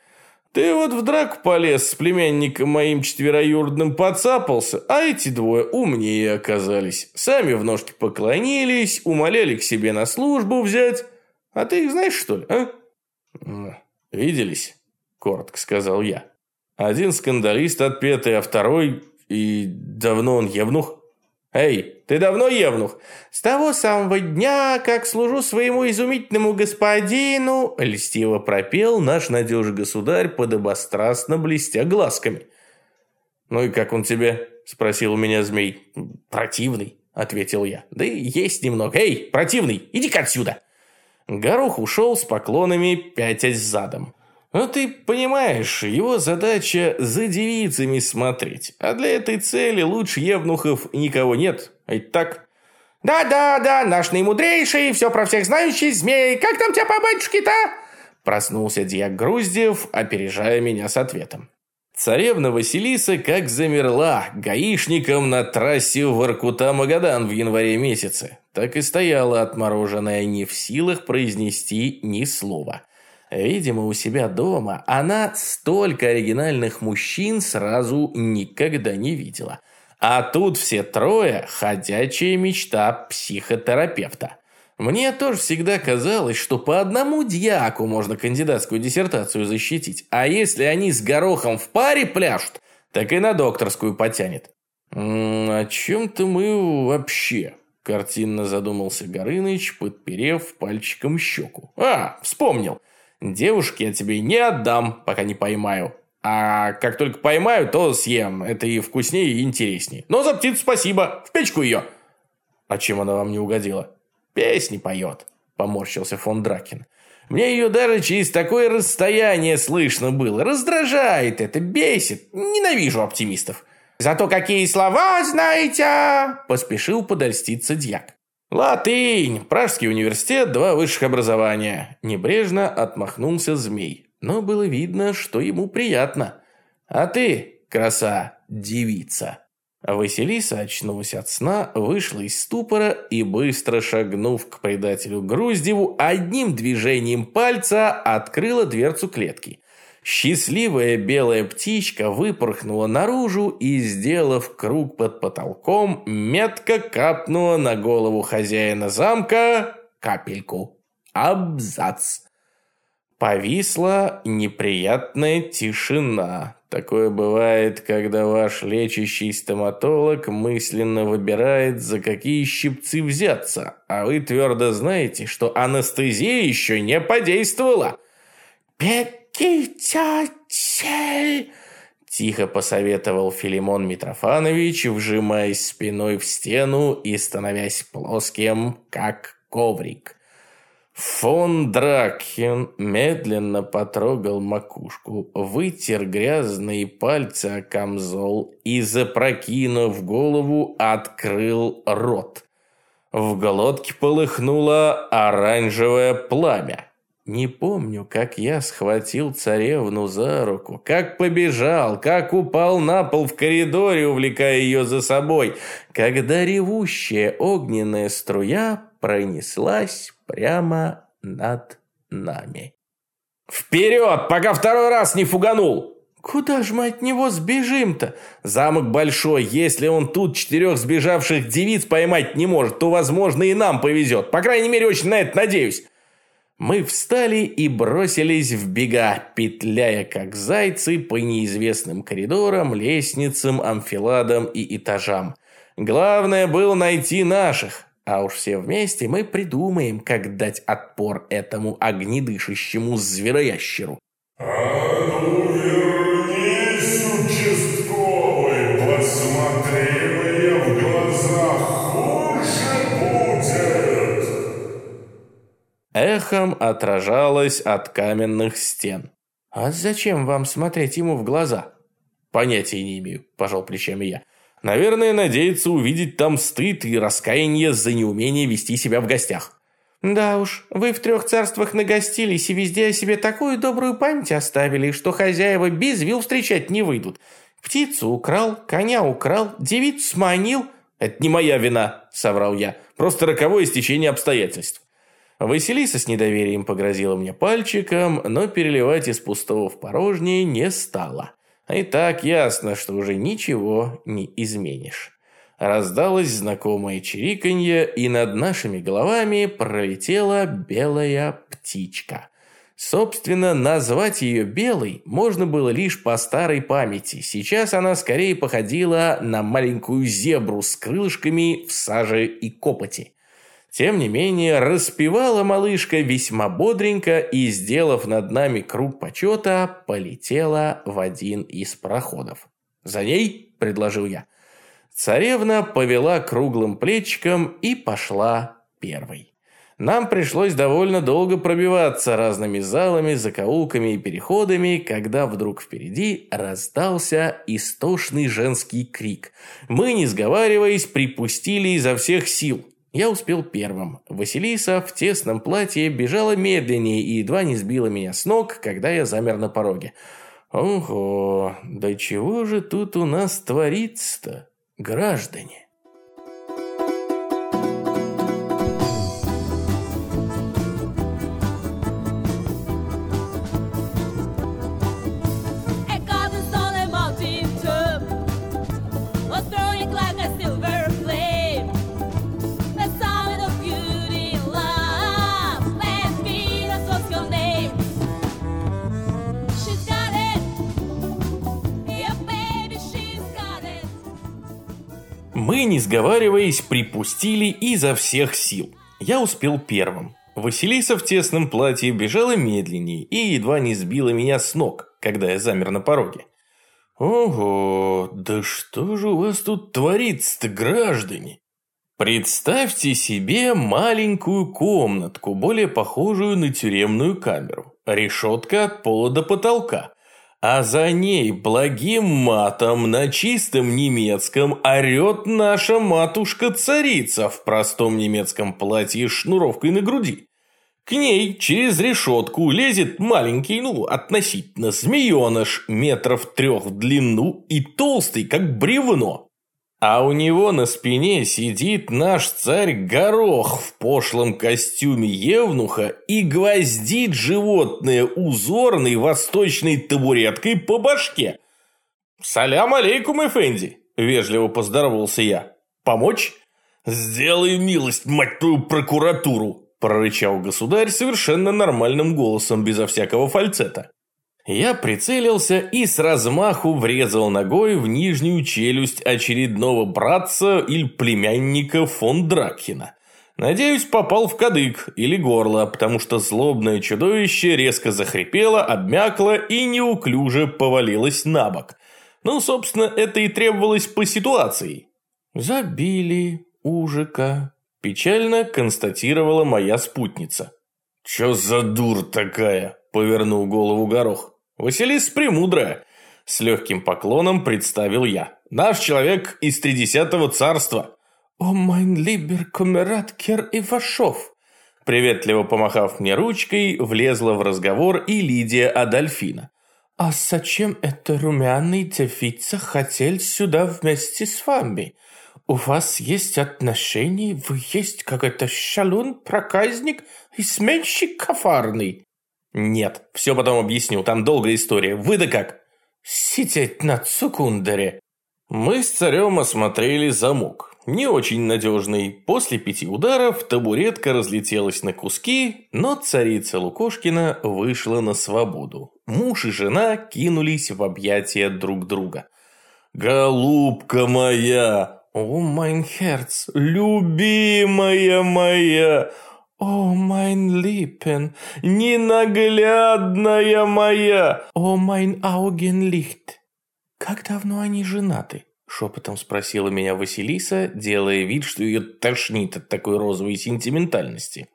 «Ты вот в драку полез с племянником моим четвероюродным подцапался, а эти двое умнее оказались. Сами в ножки поклонились, умоляли к себе на службу взять. А ты их знаешь, что ли, а?» «Виделись?» – коротко сказал я. «Один скандалист отпетый, а второй... И давно он евнух?» «Эй, ты давно евнух?» «С того самого дня, как служу своему изумительному господину», льстиво пропел наш надежный государь, подобострастно блестя глазками. «Ну и как он тебе?» – спросил у меня змей. «Противный», – ответил я. «Да есть немного. Эй, противный, иди-ка отсюда!» Горох ушел с поклонами, пятясь задом. Ну, ты понимаешь, его задача за девицами смотреть. А для этой цели лучше евнухов никого нет. Ведь так? «Да-да-да, наш наимудрейший, все про всех знающий змей. Как там тебя по батюшке-то?» Проснулся дьяк Груздев, опережая меня с ответом. Царевна Василиса как замерла гаишником на трассе Воркута-Магадан в январе месяце. Так и стояла отмороженная не в силах произнести ни слова. Видимо, у себя дома она столько оригинальных мужчин сразу никогда не видела. А тут все трое – ходячая мечта психотерапевта. Мне тоже всегда казалось, что по одному дьяку можно кандидатскую диссертацию защитить, а если они с горохом в паре пляшут, так и на докторскую потянет. «О чем-то мы вообще?» – картинно задумался Горыныч, подперев пальчиком щеку. «А, вспомнил. Девушке я тебе не отдам, пока не поймаю. А как только поймаю, то съем. Это и вкуснее, и интереснее. Но за птицу спасибо. В печку ее». «А чем она вам не угодила?» «Песни поет», – поморщился фон Дракин. «Мне ее даже через такое расстояние слышно было. Раздражает это, бесит. Ненавижу оптимистов». «Зато какие слова знаете!» – поспешил подольститься дьяк. «Латынь! Пражский университет, два высших образования!» Небрежно отмахнулся змей. Но было видно, что ему приятно. «А ты, краса, девица!» Василиса очнулась от сна, вышла из ступора и, быстро шагнув к предателю Груздеву, одним движением пальца открыла дверцу клетки. Счастливая белая птичка выпорхнула наружу и, сделав круг под потолком, метко капнула на голову хозяина замка капельку. Абзац! Повисла неприятная тишина. Такое бывает, когда ваш лечащий стоматолог мысленно выбирает, за какие щипцы взяться, а вы твердо знаете, что анестезия еще не подействовала. «Бегите, Тихо посоветовал Филимон Митрофанович, вжимаясь спиной в стену и становясь плоским, как коврик. Фон Дракхен медленно потрогал макушку, вытер грязные пальцы о камзол и, запрокинув голову, открыл рот. В глотке полыхнуло оранжевое пламя. Не помню, как я схватил царевну за руку, как побежал, как упал на пол в коридоре, увлекая ее за собой, когда ревущая огненная струя пронеслась прямо над нами. «Вперед, пока второй раз не фуганул!» «Куда ж мы от него сбежим-то? Замок большой, если он тут четырех сбежавших девиц поймать не может, то, возможно, и нам повезет. По крайней мере, очень на это надеюсь». Мы встали и бросились в бега, петляя как зайцы по неизвестным коридорам, лестницам, амфиладам и этажам. Главное было найти наших, а уж все вместе мы придумаем, как дать отпор этому огнедышащему звероящеру. Эхом отражалось от каменных стен. «А зачем вам смотреть ему в глаза?» «Понятия не имею», – пожал плечами я. «Наверное, надеется увидеть там стыд и раскаяние за неумение вести себя в гостях». «Да уж, вы в трех царствах нагостились и везде о себе такую добрую память оставили, что хозяева без вил встречать не выйдут. Птицу украл, коня украл, девицу сманил». «Это не моя вина», – соврал я. «Просто роковое стечение обстоятельств». Василиса с недоверием погрозила мне пальчиком, но переливать из пустого в порожнее не стала. И так ясно, что уже ничего не изменишь. Раздалось знакомое чириканье, и над нашими головами пролетела белая птичка. Собственно, назвать ее белой можно было лишь по старой памяти. Сейчас она скорее походила на маленькую зебру с крылышками в саже и копоти. Тем не менее, распевала малышка весьма бодренько и, сделав над нами круг почета, полетела в один из проходов. «За ней?» – предложил я. Царевна повела круглым плечиком и пошла первой. Нам пришлось довольно долго пробиваться разными залами, закоулками и переходами, когда вдруг впереди раздался истошный женский крик. Мы, не сговариваясь, припустили изо всех сил. Я успел первым. Василиса в тесном платье бежала медленнее и едва не сбила меня с ног, когда я замер на пороге. Ого, да чего же тут у нас творится-то, граждане? Мы, не сговариваясь, припустили изо всех сил. Я успел первым. Василиса в тесном платье бежала медленнее и едва не сбила меня с ног, когда я замер на пороге. «Ого, да что же у вас тут творится-то, граждане?» Представьте себе маленькую комнатку, более похожую на тюремную камеру. Решетка от пола до потолка а за ней благим матом на чистом немецком орет наша матушка-царица в простом немецком платье с шнуровкой на груди. К ней через решетку лезет маленький, ну, относительно, змееныш метров трех в длину и толстый, как бревно. А у него на спине сидит наш царь Горох в пошлом костюме евнуха и гвоздит животное узорной восточной табуреткой по башке. «Салям алейкум, Эфенди!» – вежливо поздоровался я. «Помочь?» «Сделай милость, мать твою прокуратуру!» – прорычал государь совершенно нормальным голосом, безо всякого фальцета. Я прицелился и с размаху врезал ногой в нижнюю челюсть очередного братца или племянника фон Дракхена. Надеюсь, попал в кадык или горло, потому что злобное чудовище резко захрипело, обмякло и неуклюже повалилось на бок. Ну, собственно, это и требовалось по ситуации. «Забили мужика», – печально констатировала моя спутница. «Чё за дура такая?» – повернул голову Горох. «Василиса Премудрая!» С легким поклоном представил я. «Наш человек из Тридесятого царства!» «О, mein lieber Kamerad Herr Ивашов!» Приветливо помахав мне ручкой, влезла в разговор и Лидия Адольфина. «А зачем это румяный девица хотел сюда вместе с вами? У вас есть отношения, вы есть какой-то шалун, проказник и сменщик коварный». «Нет, все потом объясню, там долгая история. Вы-то как?» «Сидеть на цукундере». Мы с царем осмотрели замок. Не очень надежный. После пяти ударов табуретка разлетелась на куски, но царица Лукошкина вышла на свободу. Муж и жена кинулись в объятия друг друга. «Голубка моя! О, mein! Любимая моя! «О, mein Lieben, ненаглядная моя! О, mein Augenlicht!» «Как давно они женаты?» – шепотом спросила меня Василиса, делая вид, что ее тошнит от такой розовой сентиментальности.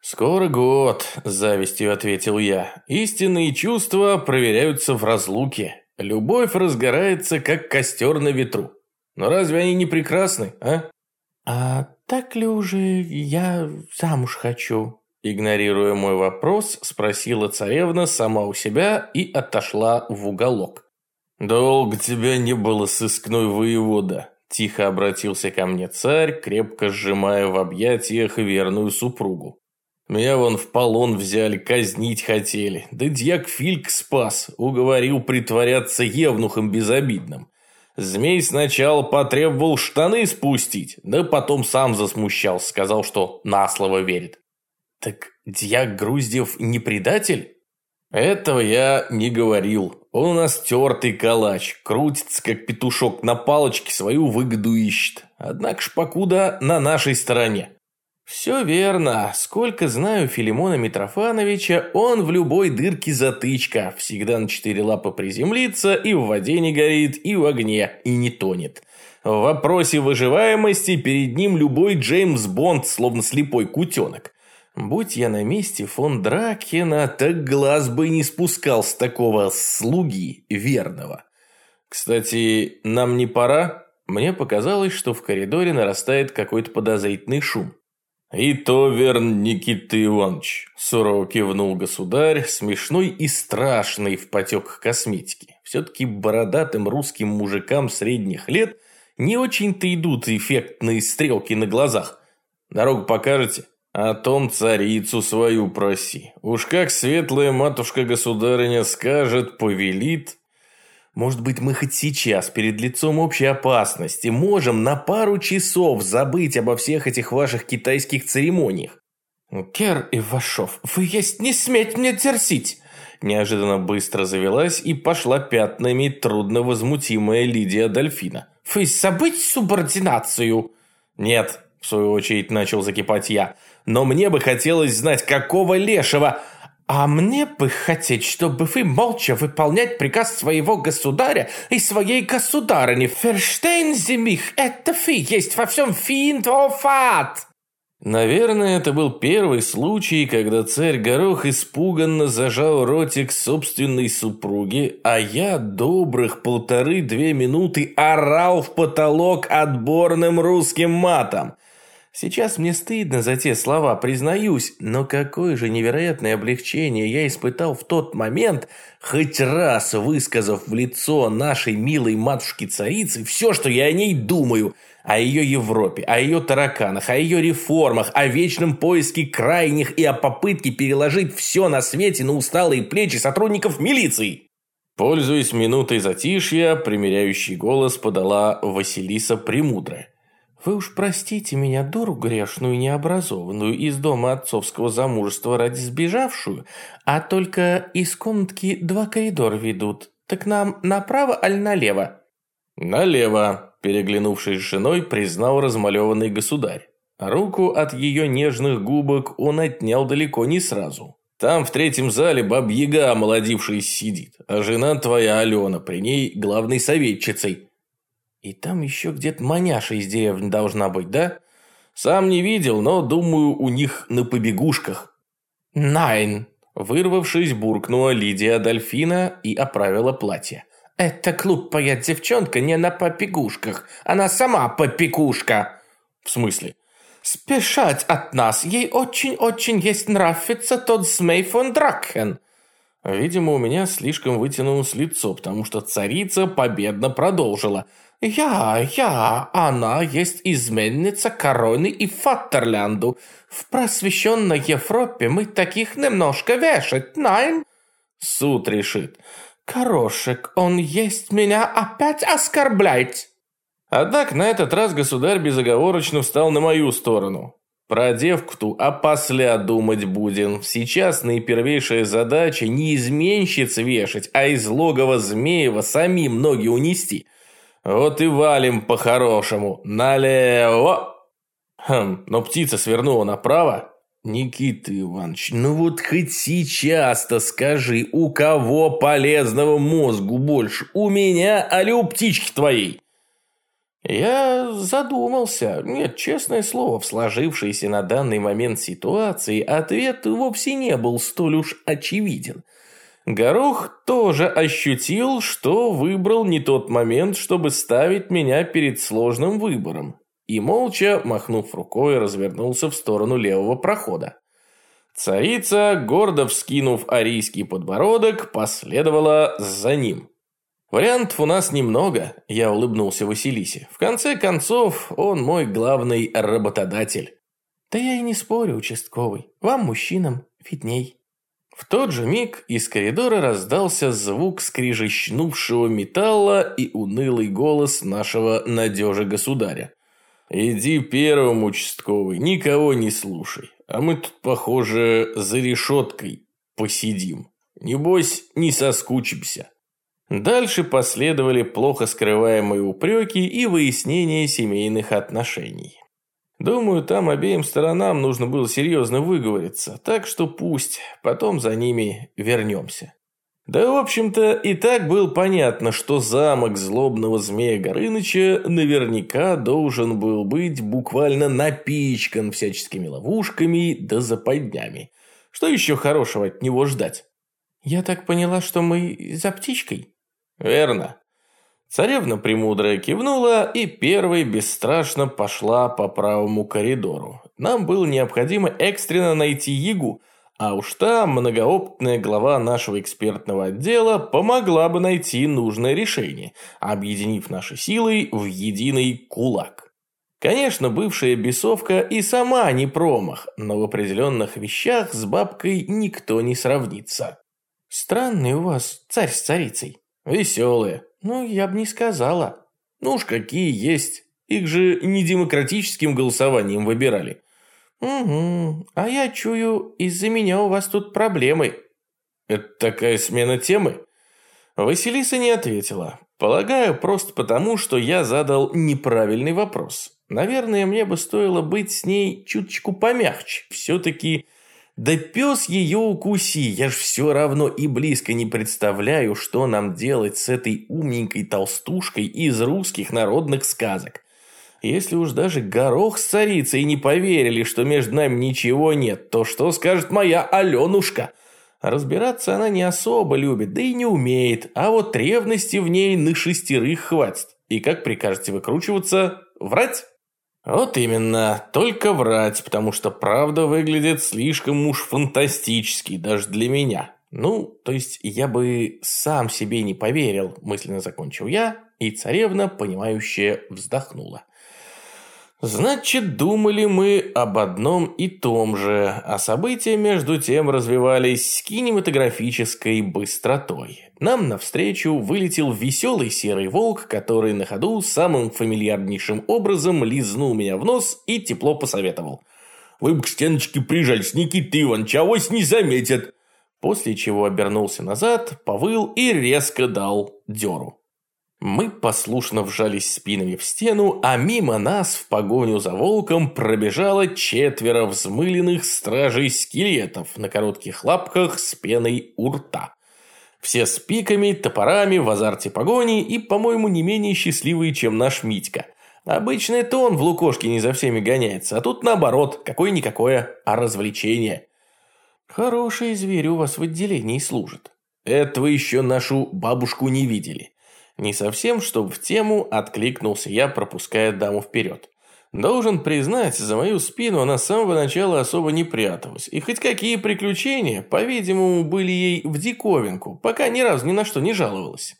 «Скоро год», – с завистью ответил я. «Истинные чувства проверяются в разлуке. Любовь разгорается, как костер на ветру. Но разве они не прекрасны, а?» «А так ли уже я замуж хочу?» Игнорируя мой вопрос, спросила царевна сама у себя и отошла в уголок. «Долго тебя не было, сыскной воевода», – тихо обратился ко мне царь, крепко сжимая в объятиях верную супругу. «Меня вон в полон взяли, казнить хотели. Да дьяк Фильк спас, уговорил притворяться евнухом безобидным. Змей сначала потребовал штаны спустить, да потом сам засмущался, сказал, что на слово верит. Так дьяк Груздев не предатель? Этого я не говорил. Он у нас тертый калач, крутится, как петушок на палочке, свою выгоду ищет. Однако ж покуда на нашей стороне. Все верно. Сколько знаю Филимона Митрофановича, он в любой дырке затычка. Всегда на четыре лапы приземлится, и в воде не горит, и в огне, и не тонет. В вопросе выживаемости перед ним любой Джеймс Бонд, словно слепой кутенок. Будь я на месте фон Дракена, так глаз бы не спускал с такого слуги верного. Кстати, нам не пора? Мне показалось, что в коридоре нарастает какой-то подозрительный шум. «И то верн, Никита Иванович», – сурово кивнул государь, смешной и страшный в потеках косметики. Все-таки бородатым русским мужикам средних лет не очень-то идут эффектные стрелки на глазах. «Дорогу покажете?» О том царицу свою проси. Уж как светлая матушка-государыня скажет, повелит. Может быть, мы хоть сейчас, перед лицом общей опасности, можем на пару часов забыть обо всех этих ваших китайских церемониях? Кер Ивашов, вы есть не сметь мне терсить! Неожиданно быстро завелась и пошла пятнами трудновозмутимая Лидия Дольфина. Вы забыть субординацию? Нет, в свою очередь начал закипать я но мне бы хотелось знать, какого лешего... А мне бы хотеть, чтобы вы молча выполнять приказ своего государя и своей государыни. Ферштейн земих, это вы есть во всем финтофат. Наверное, это был первый случай, когда царь Горох испуганно зажал ротик собственной супруги, а я добрых полторы-две минуты орал в потолок отборным русским матом. Сейчас мне стыдно за те слова, признаюсь, но какое же невероятное облегчение я испытал в тот момент, хоть раз высказав в лицо нашей милой матушке-царицы все, что я о ней думаю, о ее Европе, о ее тараканах, о ее реформах, о вечном поиске крайних и о попытке переложить все на свете на усталые плечи сотрудников милиции. Пользуясь минутой затишья, примиряющий голос подала Василиса Премудрая. Вы уж простите меня, дуру грешную необразованную, из дома отцовского замужества ради сбежавшую, а только из комнатки два коридора ведут. Так нам направо аль налево?» «Налево», – переглянувшись с женой, признал размалеванный государь. Руку от ее нежных губок он отнял далеко не сразу. Там в третьем зале баб-яга, омолодившись, сидит, а жена твоя Алена, при ней главной советчицей. И там еще где-то маняша из деревни должна быть, да? Сам не видел, но, думаю, у них на побегушках. Найн. Вырвавшись, буркнула Лидия Дольфина и оправила платье. «Это глупая девчонка не на побегушках. Она сама побегушка». «В смысле?» «Спешать от нас. Ей очень-очень есть нравится тот змей фон Дракхен». Видимо, у меня слишком вытянулось лицо, потому что царица победно продолжила – «Я, я, она есть изменница короны и Фаттерлянду. В просвещенной Европе мы таких немножко вешать, найн?» Суд решит. «Корошек, он есть меня опять оскорблять!» Однако на этот раз государь безоговорочно встал на мою сторону. Про девку-ту опосля думать будем. Сейчас наипервейшая задача не изменщиц вешать, а из логова Змеева самим ноги унести – вот и валим по-хорошему. Налево. Хм, но птица свернула направо. Никита Иванович, ну вот хоть сейчас-то скажи, у кого полезного мозгу больше? У меня, али у птички твоей? Я задумался. Нет, честное слово, в сложившейся на данный момент ситуации ответ вовсе не был столь уж очевиден. Горох тоже ощутил, что выбрал не тот момент, чтобы ставить меня перед сложным выбором. И молча, махнув рукой, развернулся в сторону левого прохода. Царица, гордо вскинув арийский подбородок, последовала за ним. «Вариантов у нас немного», – я улыбнулся Василисе. «В конце концов, он мой главный работодатель». «Да я и не спорю, участковый. Вам, мужчинам, видней». В тот же миг из коридора раздался звук скрижещнувшего металла и унылый голос нашего надежа-государя. «Иди первым, участковый, никого не слушай, а мы тут, похоже, за решеткой посидим. Небось, не соскучимся». Дальше последовали плохо скрываемые упреки и выяснение семейных отношений. Думаю, там обеим сторонам нужно было серьезно выговориться, так что пусть, потом за ними вернемся. Да, в общем-то, и так было понятно, что замок злобного змея Горыныча наверняка должен был быть буквально напичкан всяческими ловушками да западнями. Что еще хорошего от него ждать? Я так поняла, что мы за птичкой? Верно. Царевна Премудрая кивнула и первой бесстрашно пошла по правому коридору. Нам было необходимо экстренно найти Ягу, а уж та многоопытная глава нашего экспертного отдела помогла бы найти нужное решение, объединив наши силы в единый кулак. Конечно, бывшая бесовка и сама не промах, но в определенных вещах с бабкой никто не сравнится. «Странный у вас царь с царицей», Веселые. Ну, я бы не сказала. Ну уж какие есть. Их же не демократическим голосованием выбирали. Угу. А я чую, из-за меня у вас тут проблемы. Это такая смена темы? Василиса не ответила. Полагаю, просто потому, что я задал неправильный вопрос. Наверное, мне бы стоило быть с ней чуточку помягче. Все-таки да пес ее укуси, я ж все равно и близко не представляю, что нам делать с этой умненькой толстушкой из русских народных сказок. Если уж даже горох с царицей не поверили, что между нами ничего нет, то что скажет моя Аленушка? Разбираться она не особо любит, да и не умеет, а вот ревности в ней на шестерых хватит. И как прикажете выкручиваться? Врать? Вот именно, только врать, потому что правда выглядит слишком уж фантастически, даже для меня. Ну, то есть я бы сам себе не поверил, мысленно закончил я, и царевна, понимающая, вздохнула. Значит, думали мы об одном и том же, а события между тем развивались с кинематографической быстротой. Нам навстречу вылетел веселый серый волк, который на ходу самым фамильярнейшим образом лизнул меня в нос и тепло посоветовал. «Вы бы к стеночке прижались, Никита Иванович, авось не заметят!» После чего обернулся назад, повыл и резко дал дёру. Мы послушно вжались спинами в стену, а мимо нас в погоню за волком пробежало четверо взмыленных стражей скелетов на коротких лапках с пеной у рта. Все с пиками, топорами, в азарте погони и, по-моему, не менее счастливые, чем наш Митька. Обычно это он в лукошке не за всеми гоняется, а тут наоборот, какое-никакое, а развлечение. Хорошие звери у вас в отделении служат. Этого еще нашу бабушку не видели. Не совсем, чтобы в тему откликнулся я, пропуская даму вперед. Должен признать, за мою спину она с самого начала особо не пряталась. И хоть какие приключения, по-видимому, были ей в диковинку, пока ни разу ни на что не жаловалась.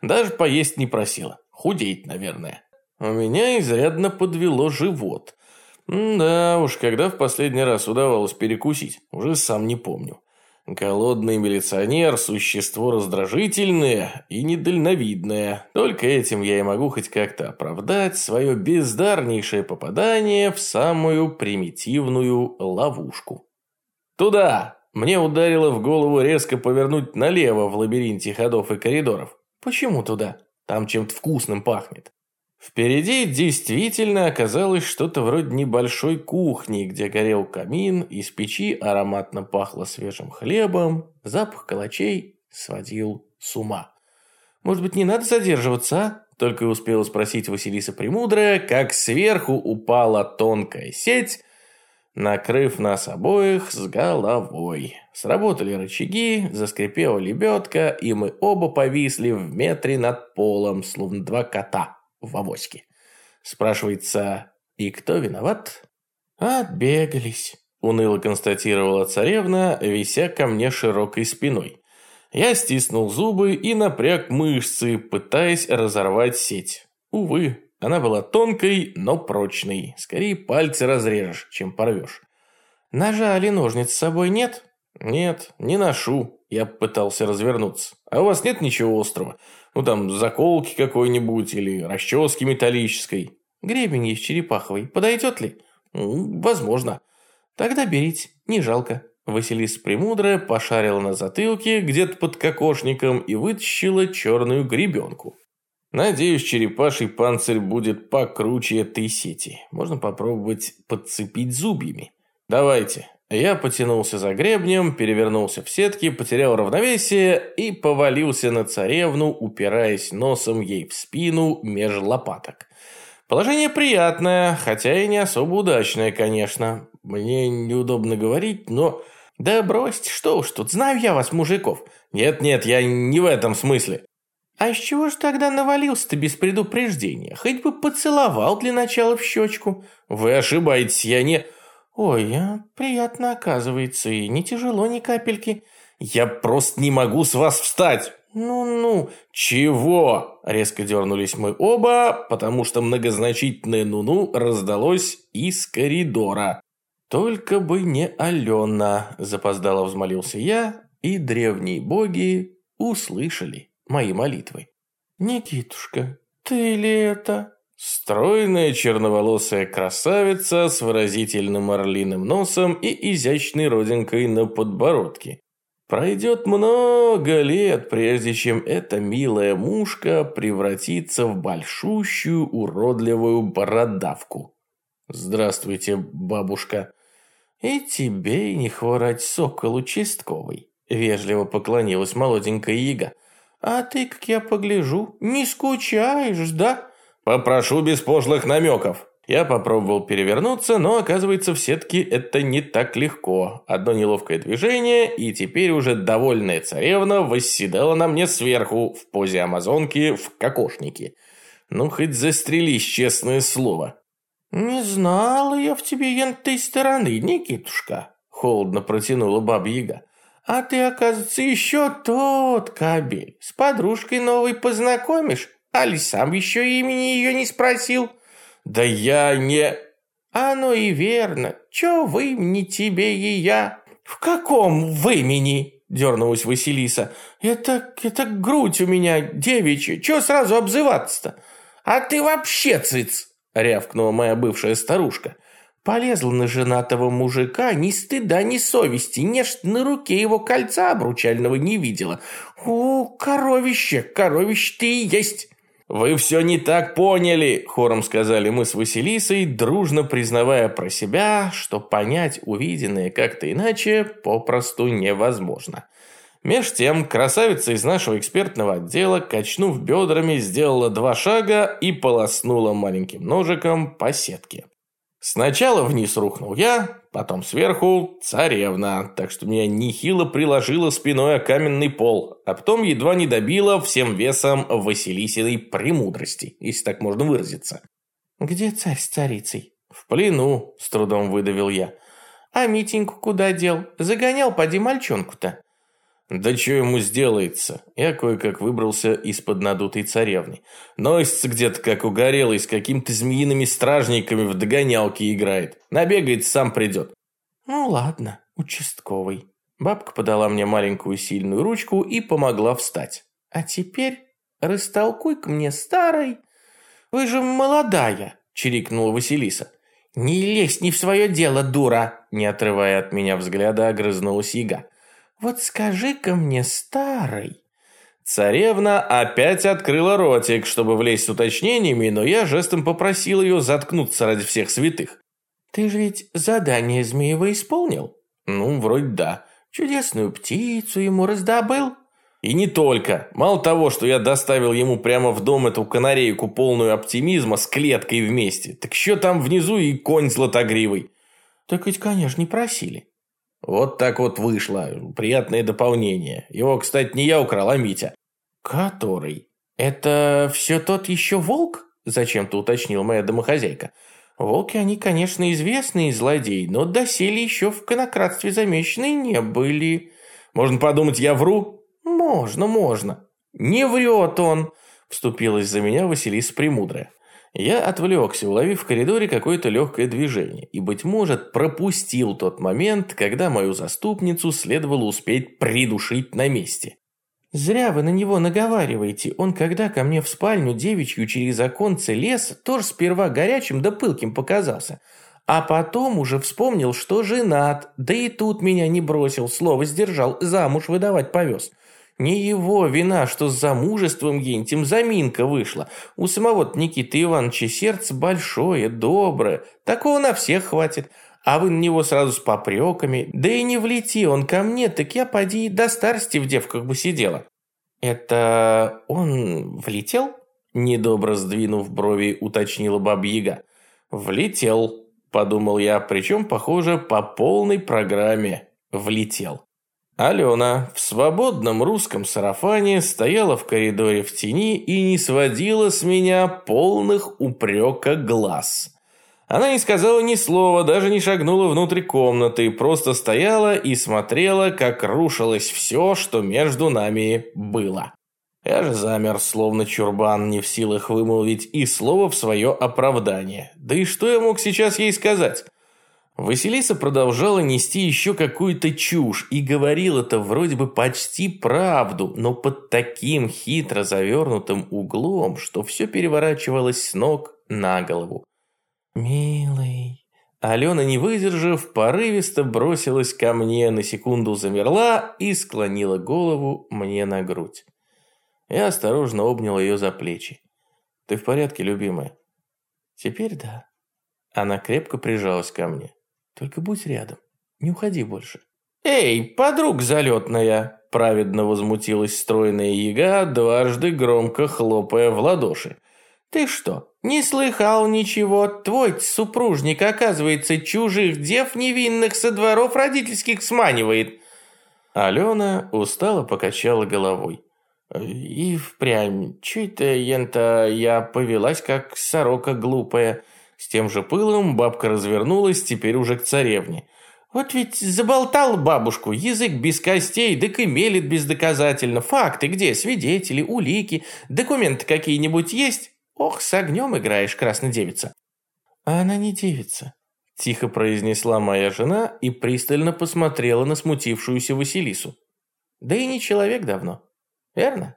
Даже поесть не просила. Худеть, наверное. У меня изрядно подвело живот. да уж, когда в последний раз удавалось перекусить, уже сам не помню. Голодный милиционер – существо раздражительное и недальновидное. Только этим я и могу хоть как-то оправдать свое бездарнейшее попадание в самую примитивную ловушку. «Туда!» Мне ударило в голову резко повернуть налево в лабиринте ходов и коридоров. «Почему туда? Там чем-то вкусным пахнет». Впереди действительно оказалось что-то вроде небольшой кухни, где горел камин, из печи ароматно пахло свежим хлебом, запах калачей сводил с ума. Может быть, не надо задерживаться, а? Только успела спросить Василиса Премудрая, как сверху упала тонкая сеть, накрыв нас обоих с головой. Сработали рычаги, заскрипела лебедка, и мы оба повисли в метре над полом, словно два кота в авоське. Спрашивается, и кто виноват? Отбегались, уныло констатировала царевна, вися ко мне широкой спиной. Я стиснул зубы и напряг мышцы, пытаясь разорвать сеть. Увы, она была тонкой, но прочной. Скорее пальцы разрежешь, чем порвешь. Ножа или ножниц с собой нет? Нет, не ношу. Я пытался развернуться. А у вас нет ничего острого? Ну там заколки какой-нибудь или расчески металлической. Гребень есть черепаховый. Подойдет ли? Возможно. Тогда берите, не жалко. Василиса Премудрая пошарила на затылке, где-то под кокошником, и вытащила черную гребенку. Надеюсь, черепаший панцирь будет покруче этой сети. Можно попробовать подцепить зубьями. Давайте. Я потянулся за гребнем, перевернулся в сетке, потерял равновесие и повалился на царевну, упираясь носом ей в спину меж лопаток. Положение приятное, хотя и не особо удачное, конечно. Мне неудобно говорить, но... Да бросьте, что уж тут, знаю я вас, мужиков. Нет-нет, я не в этом смысле. А с чего ж тогда навалился-то без предупреждения? Хоть бы поцеловал для начала в щечку. Вы ошибаетесь, я не... Ой, а приятно оказывается, и не тяжело ни капельки. Я просто не могу с вас встать. «Ну-ну, чего?» – резко дернулись мы оба, потому что многозначительное «ну-ну» раздалось из коридора. «Только бы не Алена», – запоздало взмолился я, и древние боги услышали мои молитвы. «Никитушка, ты ли это?» Стройная черноволосая красавица с выразительным орлиным носом и изящной родинкой на подбородке. Пройдет много лет, прежде чем эта милая мушка превратится в большущую уродливую бородавку. Здравствуйте, бабушка. И тебе не хворать, сокол участковый. Вежливо поклонилась молоденькая яга. А ты, как я погляжу, не скучаешь, да? Попрошу без пошлых намеков. Я попробовал перевернуться, но оказывается в сетке это не так легко. Одно неловкое движение, и теперь уже довольная царевна восседала на мне сверху, в позе амазонки, в кокошнике. Ну, хоть застрелись, честное слово. «Не знала я в тебе янтой стороны, Никитушка», — холодно протянула баба-яга. «А ты, оказывается, еще тот кабель. С подружкой новой познакомишь? Али сам еще имени ее не спросил?» «Да я не...» «Оно и верно. Че вы не тебе и я?» «В каком вымени?» – дернулась Василиса. «Это, это грудь у меня девичья. Че сразу обзываться-то?» «А ты вообще циц!» – рявкнула моя бывшая старушка. Полезла на женатого мужика, ни стыда, ни совести, нежь на руке его кольца обручального не видела. «О, коровище, коровище ты и есть!» «Вы все не так поняли», – хором сказали мы с Василисой, дружно признавая про себя, что понять увиденное как-то иначе попросту невозможно. Меж тем, красавица из нашего экспертного отдела, качнув бедрами, сделала два шага и полоснула маленьким ножиком по сетке. Сначала вниз рухнул я, потом сверху царевна, так что меня нехило приложила спиной о каменный пол, а потом едва не добила всем весом Василисиной премудрости, если так можно выразиться. «Где царь с царицей?» «В плену», – с трудом выдавил я. «А Митеньку куда дел? Загонял, поди мальчонку-то». Да что ему сделается? Я кое-как выбрался из-под надутой царевны. Носится где-то как угорелый, с какими-то змеиными стражниками в догонялки играет. Набегает, сам придет. Ну ладно, участковый. Бабка подала мне маленькую сильную ручку и помогла встать. А теперь растолкуй-ка мне старой. Вы же молодая, чирикнула Василиса. «Не лезь не в свое дело, дура!» Не отрывая от меня взгляда, огрызнулась яга. Вот скажи-ка мне, старый...» Царевна опять открыла ротик, чтобы влезть с уточнениями, но я жестом попросил ее заткнуться ради всех святых. «Ты же ведь задание Змеева исполнил?» «Ну, вроде да. Чудесную птицу ему раздобыл?» И не только. Мало того, что я доставил ему прямо в дом эту канарейку полную оптимизма с клеткой вместе, так еще там внизу и конь златогривый. Так ведь, конечно, не просили. Вот так вот вышло. Приятное дополнение. Его, кстати, не я украл, а Митя. Который? Это все тот еще волк? Зачем-то уточнила моя домохозяйка. Волки, они, конечно, известные злодеи, но доселе еще в конократстве замечены не были. Можно подумать, я вру? Можно, можно. Не врет он, вступилась за меня Василиса Премудрая. Я отвлекся, уловив в коридоре какое-то легкое движение, и, быть может, пропустил тот момент, когда мою заступницу следовало успеть придушить на месте. «Зря вы на него наговариваете. Он, когда ко мне в спальню девичью через оконце лез, тоже сперва горячим да пылким показался. А потом уже вспомнил, что женат, да и тут меня не бросил, слово сдержал, замуж выдавать повез. Не его вина, что с замужеством Гентем заминка вышла. У самого Никиты Ивановича сердце большое, доброе. Такого на всех хватит. А вы на него сразу с попреками. Да и не влети он ко мне, так я поди до старости в девках бы сидела. Это он влетел? Недобро сдвинув брови, уточнила баба-яга. «Влетел», – подумал я, причем, похоже, по полной программе влетел. Алена в свободном русском сарафане стояла в коридоре в тени и не сводила с меня полных упрека глаз. Она не сказала ни слова, даже не шагнула внутрь комнаты, просто стояла и смотрела, как рушилось все, что между нами было. Я же замер, словно чурбан, не в силах вымолвить и слово в свое оправдание. Да и что я мог сейчас ей сказать? Василиса продолжала нести еще какую-то чушь и говорила это вроде бы почти правду, но под таким хитро завернутым углом, что все переворачивалось с ног на голову. «Милый...» Алена, не выдержав, порывисто бросилась ко мне, на секунду замерла и склонила голову мне на грудь. Я осторожно обнял ее за плечи. «Ты в порядке, любимая?» «Теперь да». Она крепко прижалась ко мне. Только будь рядом, не уходи больше». «Эй, подруг залетная!» – праведно возмутилась стройная яга, дважды громко хлопая в ладоши. «Ты что, не слыхал ничего? Твой супружник, оказывается, чужих дев невинных со дворов родительских сманивает!» Алена устало покачала головой. «И впрямь, чё-то ента я повелась, как сорока глупая. С тем же пылом бабка развернулась теперь уже к царевне. «Вот ведь заболтал бабушку, язык без костей, так и мелет бездоказательно. Факты где? Свидетели, улики, документы какие-нибудь есть? Ох, с огнем играешь, краснодевица». «А она не девица», – тихо произнесла моя жена и пристально посмотрела на смутившуюся Василису. «Да и не человек давно, верно?»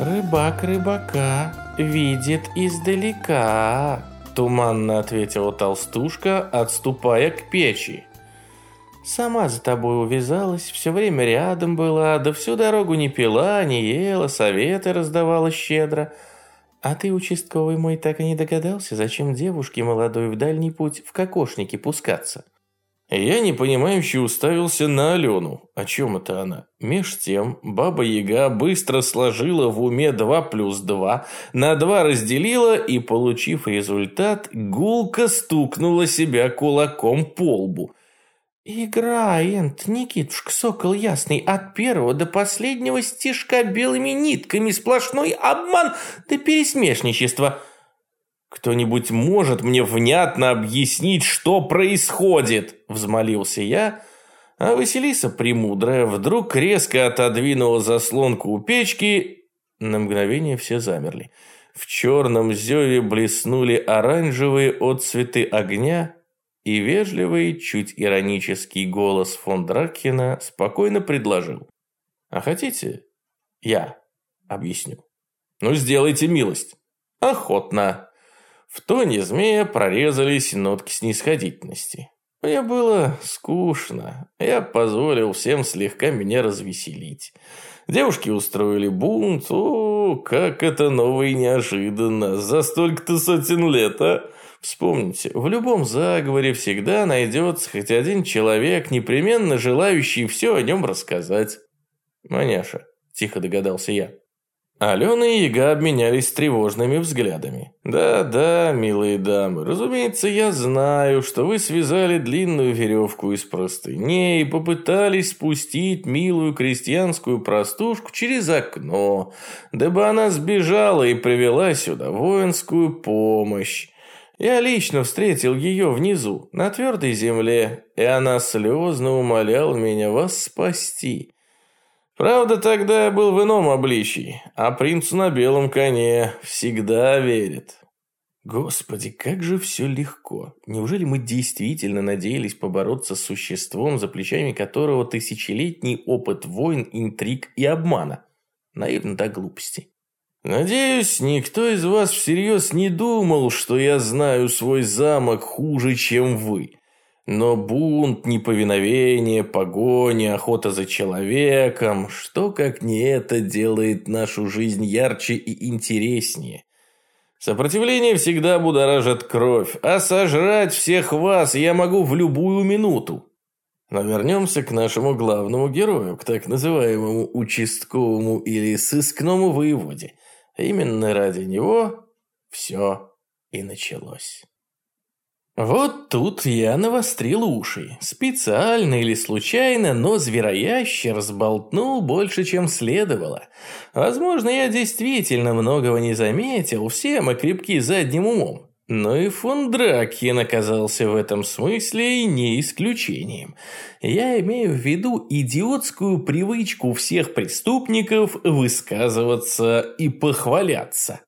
«Рыбак рыбака видит издалека», – туманно ответила толстушка, отступая к печи. «Сама за тобой увязалась, все время рядом была, да всю дорогу не пила, не ела, советы раздавала щедро. А ты, участковый мой, так и не догадался, зачем девушке молодой в дальний путь в кокошнике пускаться?» Я непонимающе уставился на Алену. О чем это она? Меж тем, Баба-Яга быстро сложила в уме 2 плюс 2, на 2 разделила и, получив результат, гулко стукнула себя кулаком по лбу. «Играй, Энт, Никитушка, сокол ясный, от первого до последнего стишка белыми нитками, сплошной обман да пересмешничество». «Кто-нибудь может мне внятно объяснить, что происходит?» – взмолился я, а Василиса Премудрая вдруг резко отодвинула заслонку у печки. На мгновение все замерли. В черном зеве блеснули оранжевые отцветы огня, и вежливый, чуть иронический голос фон Драккена спокойно предложил. «А хотите, я объясню?» «Ну, сделайте милость». «Охотно», в тоне змея прорезались нотки снисходительности. Мне было скучно. Я позволил всем слегка меня развеселить. Девушки устроили бунт. О, как это ново и неожиданно. За столько-то сотен лет, а? Вспомните, в любом заговоре всегда найдется хоть один человек, непременно желающий все о нем рассказать. «Маняша», – тихо догадался я. Алена и Яга обменялись тревожными взглядами. «Да-да, милые дамы, разумеется, я знаю, что вы связали длинную веревку из простыней и попытались спустить милую крестьянскую простушку через окно, дабы она сбежала и привела сюда воинскую помощь. Я лично встретил ее внизу, на твердой земле, и она слезно умоляла меня вас спасти». Правда, тогда я был в ином обличии, а принц на белом коне всегда верит. Господи, как же все легко. Неужели мы действительно надеялись побороться с существом, за плечами которого тысячелетний опыт войн, интриг и обмана? Наивно до глупости. Надеюсь, никто из вас всерьез не думал, что я знаю свой замок хуже, чем вы. Но бунт, неповиновение, погоня, охота за человеком, что как не это делает нашу жизнь ярче и интереснее. Сопротивление всегда будоражит кровь, а сожрать всех вас я могу в любую минуту. Но вернемся к нашему главному герою, к так называемому участковому или сыскному воеводе. Именно ради него все и началось. Вот тут я навострил уши. Специально или случайно, но звероящер сболтнул больше, чем следовало. Возможно, я действительно многого не заметил, все мы крепки задним умом. Но и фон Дракхен оказался в этом смысле не исключением. Я имею в виду идиотскую привычку всех преступников высказываться и похваляться.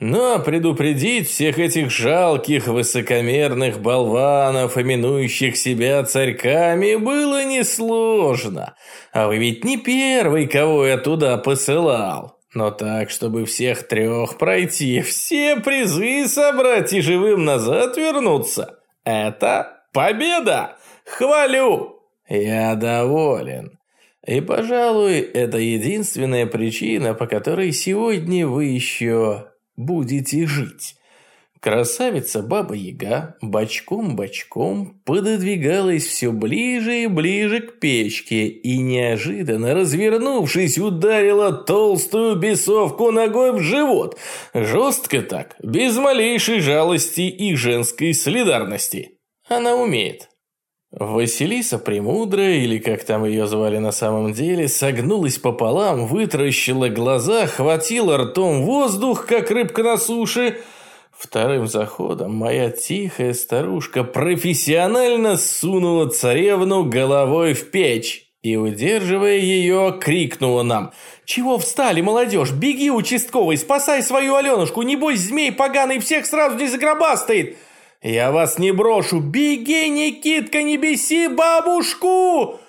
Но предупредить всех этих жалких, высокомерных болванов, именующих себя царьками, было несложно. А вы ведь не первый, кого я туда посылал. Но так, чтобы всех трех пройти, все призы собрать и живым назад вернуться. Это победа! Хвалю! Я доволен. И, пожалуй, это единственная причина, по которой сегодня вы еще будете жить. Красавица Баба Яга бочком-бочком пододвигалась все ближе и ближе к печке и неожиданно, развернувшись, ударила толстую бесовку ногой в живот. Жестко так, без малейшей жалости и женской солидарности. Она умеет. Василиса Премудрая, или как там ее звали на самом деле, согнулась пополам, вытаращила глаза, хватила ртом воздух, как рыбка на суше. Вторым заходом моя тихая старушка профессионально сунула царевну головой в печь и, удерживая ее, крикнула нам «Чего встали, молодежь? Беги, участковый, спасай свою Аленушку, небось змей поганый всех сразу не загробастает!» Я вас не брошу! Беги, Никитка, не беси бабушку!»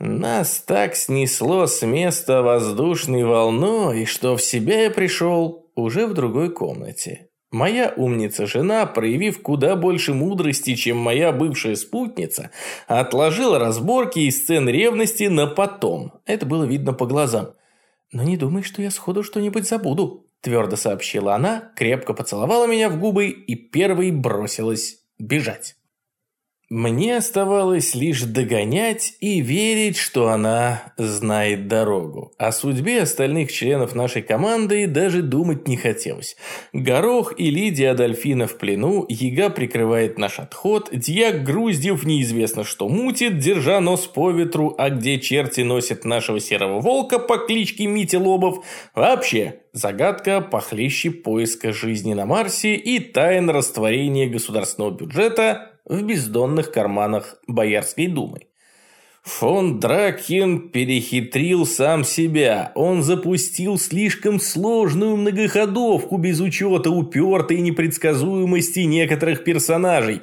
Нас так снесло с места воздушной волной, что в себя я пришел уже в другой комнате. Моя умница-жена, проявив куда больше мудрости, чем моя бывшая спутница, отложила разборки и сцен ревности на потом. Это было видно по глазам. «Но не думай, что я сходу что-нибудь забуду», Твердо сообщила она, крепко поцеловала меня в губы и первой бросилась бежать. Мне оставалось лишь догонять и верить, что она знает дорогу. О судьбе остальных членов нашей команды даже думать не хотелось. Горох и Лидия Адольфина в плену, Яга прикрывает наш отход, Дьяк Груздев неизвестно что мутит, держа нос по ветру, а где черти носят нашего серого волка по кличке Митя Лобов. Вообще, загадка похлеще поиска жизни на Марсе и тайн растворения государственного бюджета в бездонных карманах Боярской думы. Фон Дракин перехитрил сам себя. Он запустил слишком сложную многоходовку без учета упертой непредсказуемости некоторых персонажей.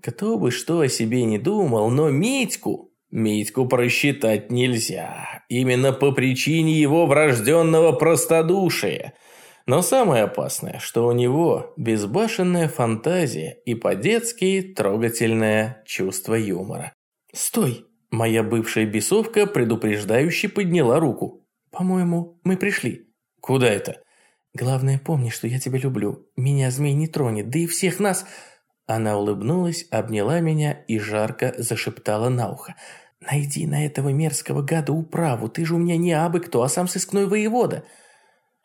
Кто бы что о себе не думал, но Митьку, Митьку просчитать нельзя. Именно по причине его врожденного простодушия – Но самое опасное, что у него безбашенная фантазия и по-детски трогательное чувство юмора. «Стой!» Моя бывшая бесовка предупреждающе подняла руку. «По-моему, мы пришли». «Куда это?» «Главное, помни, что я тебя люблю. Меня змей не тронет, да и всех нас...» Она улыбнулась, обняла меня и жарко зашептала на ухо. «Найди на этого мерзкого гада управу, ты же у меня не абы кто, а сам сыскной воевода».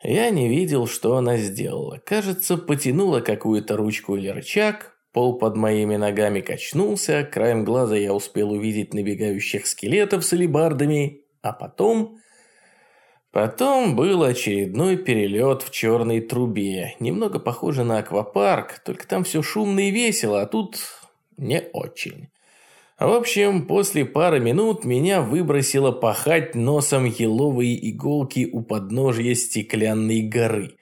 Я не видел, что она сделала. Кажется, потянула какую-то ручку или рычаг, пол под моими ногами качнулся, краем глаза я успел увидеть набегающих скелетов с алебардами, а потом... Потом был очередной перелет в черной трубе, немного похоже на аквапарк, только там все шумно и весело, а тут не очень. В общем, после пары минут меня выбросило пахать носом еловые иголки у подножья стеклянной горы.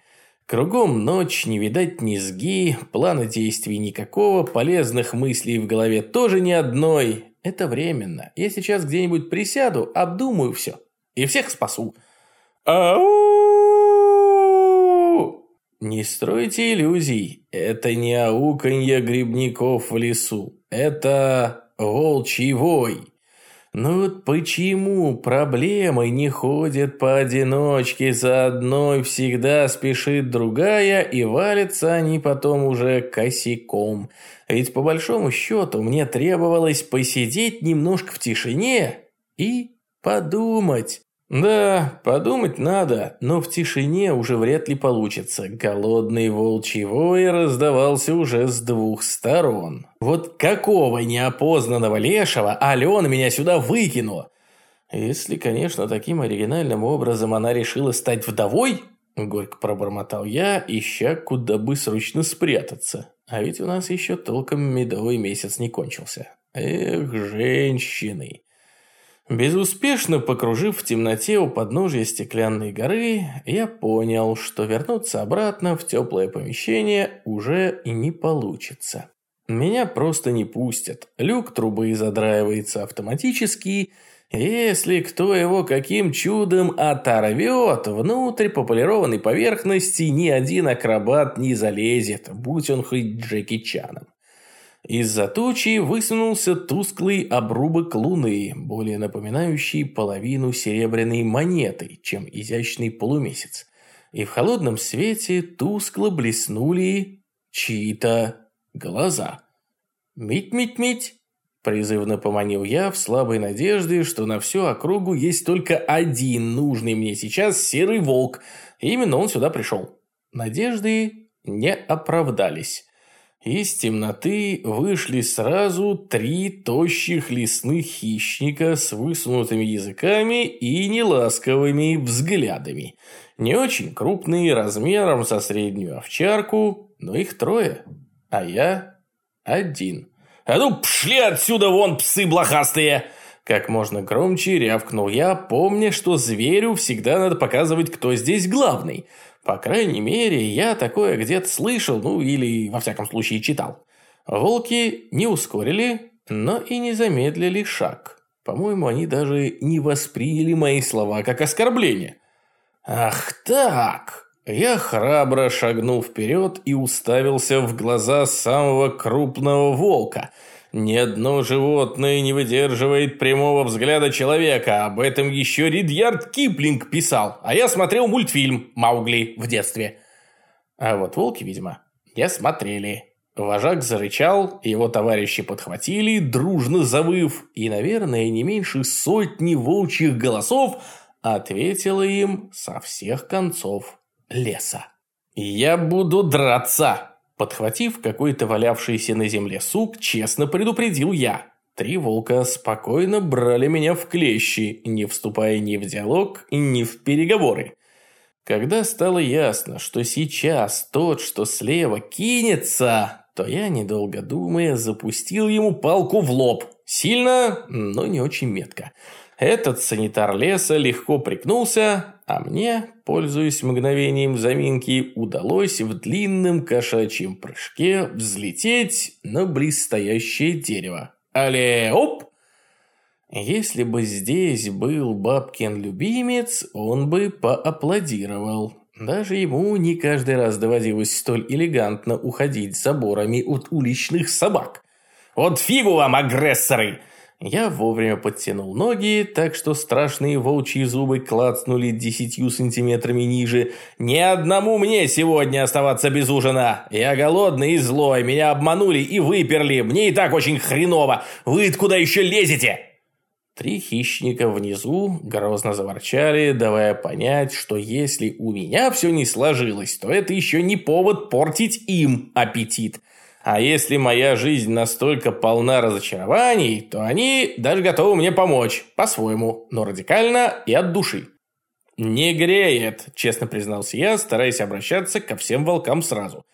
Кругом ночь, не видать низги, плана действий никакого, полезных мыслей в голове тоже ни одной. Это временно. Я сейчас где-нибудь присяду, обдумаю все. И всех спасу. Ау! Не стройте иллюзий. Это не ауканье грибников в лесу. Это волчий вой. Ну вот почему проблемы не ходят поодиночке, за одной всегда спешит другая, и валятся они потом уже косяком? Ведь по большому счету мне требовалось посидеть немножко в тишине и подумать. Да, подумать надо, но в тишине уже вряд ли получится. Голодный волчий вой раздавался уже с двух сторон. Вот какого неопознанного лешего Алена меня сюда выкинула? Если, конечно, таким оригинальным образом она решила стать вдовой, горько пробормотал я, ища, куда бы срочно спрятаться. А ведь у нас еще толком медовый месяц не кончился. Эх, женщины. Безуспешно покружив в темноте у подножия стеклянной горы, я понял, что вернуться обратно в теплое помещение уже и не получится. Меня просто не пустят. Люк трубы задраивается автоматически. Если кто его каким чудом оторвет, внутрь по полированной поверхности ни один акробат не залезет, будь он хоть Джеки Чаном. Из-за тучи высунулся тусклый обрубок луны, более напоминающий половину серебряной монеты, чем изящный полумесяц. И в холодном свете тускло блеснули чьи-то глаза. «Мить-мить-мить!» Призывно поманил я в слабой надежде, что на всю округу есть только один нужный мне сейчас серый волк. именно он сюда пришел. Надежды не оправдались. Из темноты вышли сразу три тощих лесных хищника с высунутыми языками и неласковыми взглядами. Не очень крупные, размером со среднюю овчарку, но их трое, а я один. «А ну, пшли отсюда вон, псы блохастые!» Как можно громче рявкнул я, помня, что зверю всегда надо показывать, кто здесь главный – по крайней мере, я такое где-то слышал, ну или во всяком случае читал. Волки не ускорили, но и не замедлили шаг. По-моему, они даже не восприняли мои слова как оскорбление. Ах так! Я храбро шагнул вперед и уставился в глаза самого крупного волка – ни одно животное не выдерживает прямого взгляда человека. Об этом еще Ридьярд Киплинг писал. А я смотрел мультфильм «Маугли» в детстве. А вот волки, видимо, не смотрели. Вожак зарычал, его товарищи подхватили, дружно завыв, и, наверное, не меньше сотни волчьих голосов ответило им со всех концов леса. «Я буду драться!» Подхватив какой-то валявшийся на земле сук, честно предупредил я. Три волка спокойно брали меня в клещи, не вступая ни в диалог, ни в переговоры. Когда стало ясно, что сейчас тот, что слева, кинется, то я, недолго думая, запустил ему палку в лоб. Сильно, но не очень метко. Этот санитар леса легко прикнулся, а мне, пользуясь мгновением заминки, удалось в длинном кошачьем прыжке взлететь на близстоящее дерево. Але-оп! Если бы здесь был бабкин любимец, он бы поаплодировал. Даже ему не каждый раз доводилось столь элегантно уходить заборами от уличных собак. «Вот фигу вам, агрессоры!» Я вовремя подтянул ноги, так что страшные волчьи зубы клацнули десятью сантиметрами ниже. «Ни одному мне сегодня оставаться без ужина! Я голодный и злой, меня обманули и выперли, мне и так очень хреново! Вы куда еще лезете?» Три хищника внизу грозно заворчали, давая понять, что если у меня все не сложилось, то это еще не повод портить им аппетит. А если моя жизнь настолько полна разочарований, то они даже готовы мне помочь, по-своему, но радикально и от души. «Не греет», – честно признался я, стараясь обращаться ко всем волкам сразу.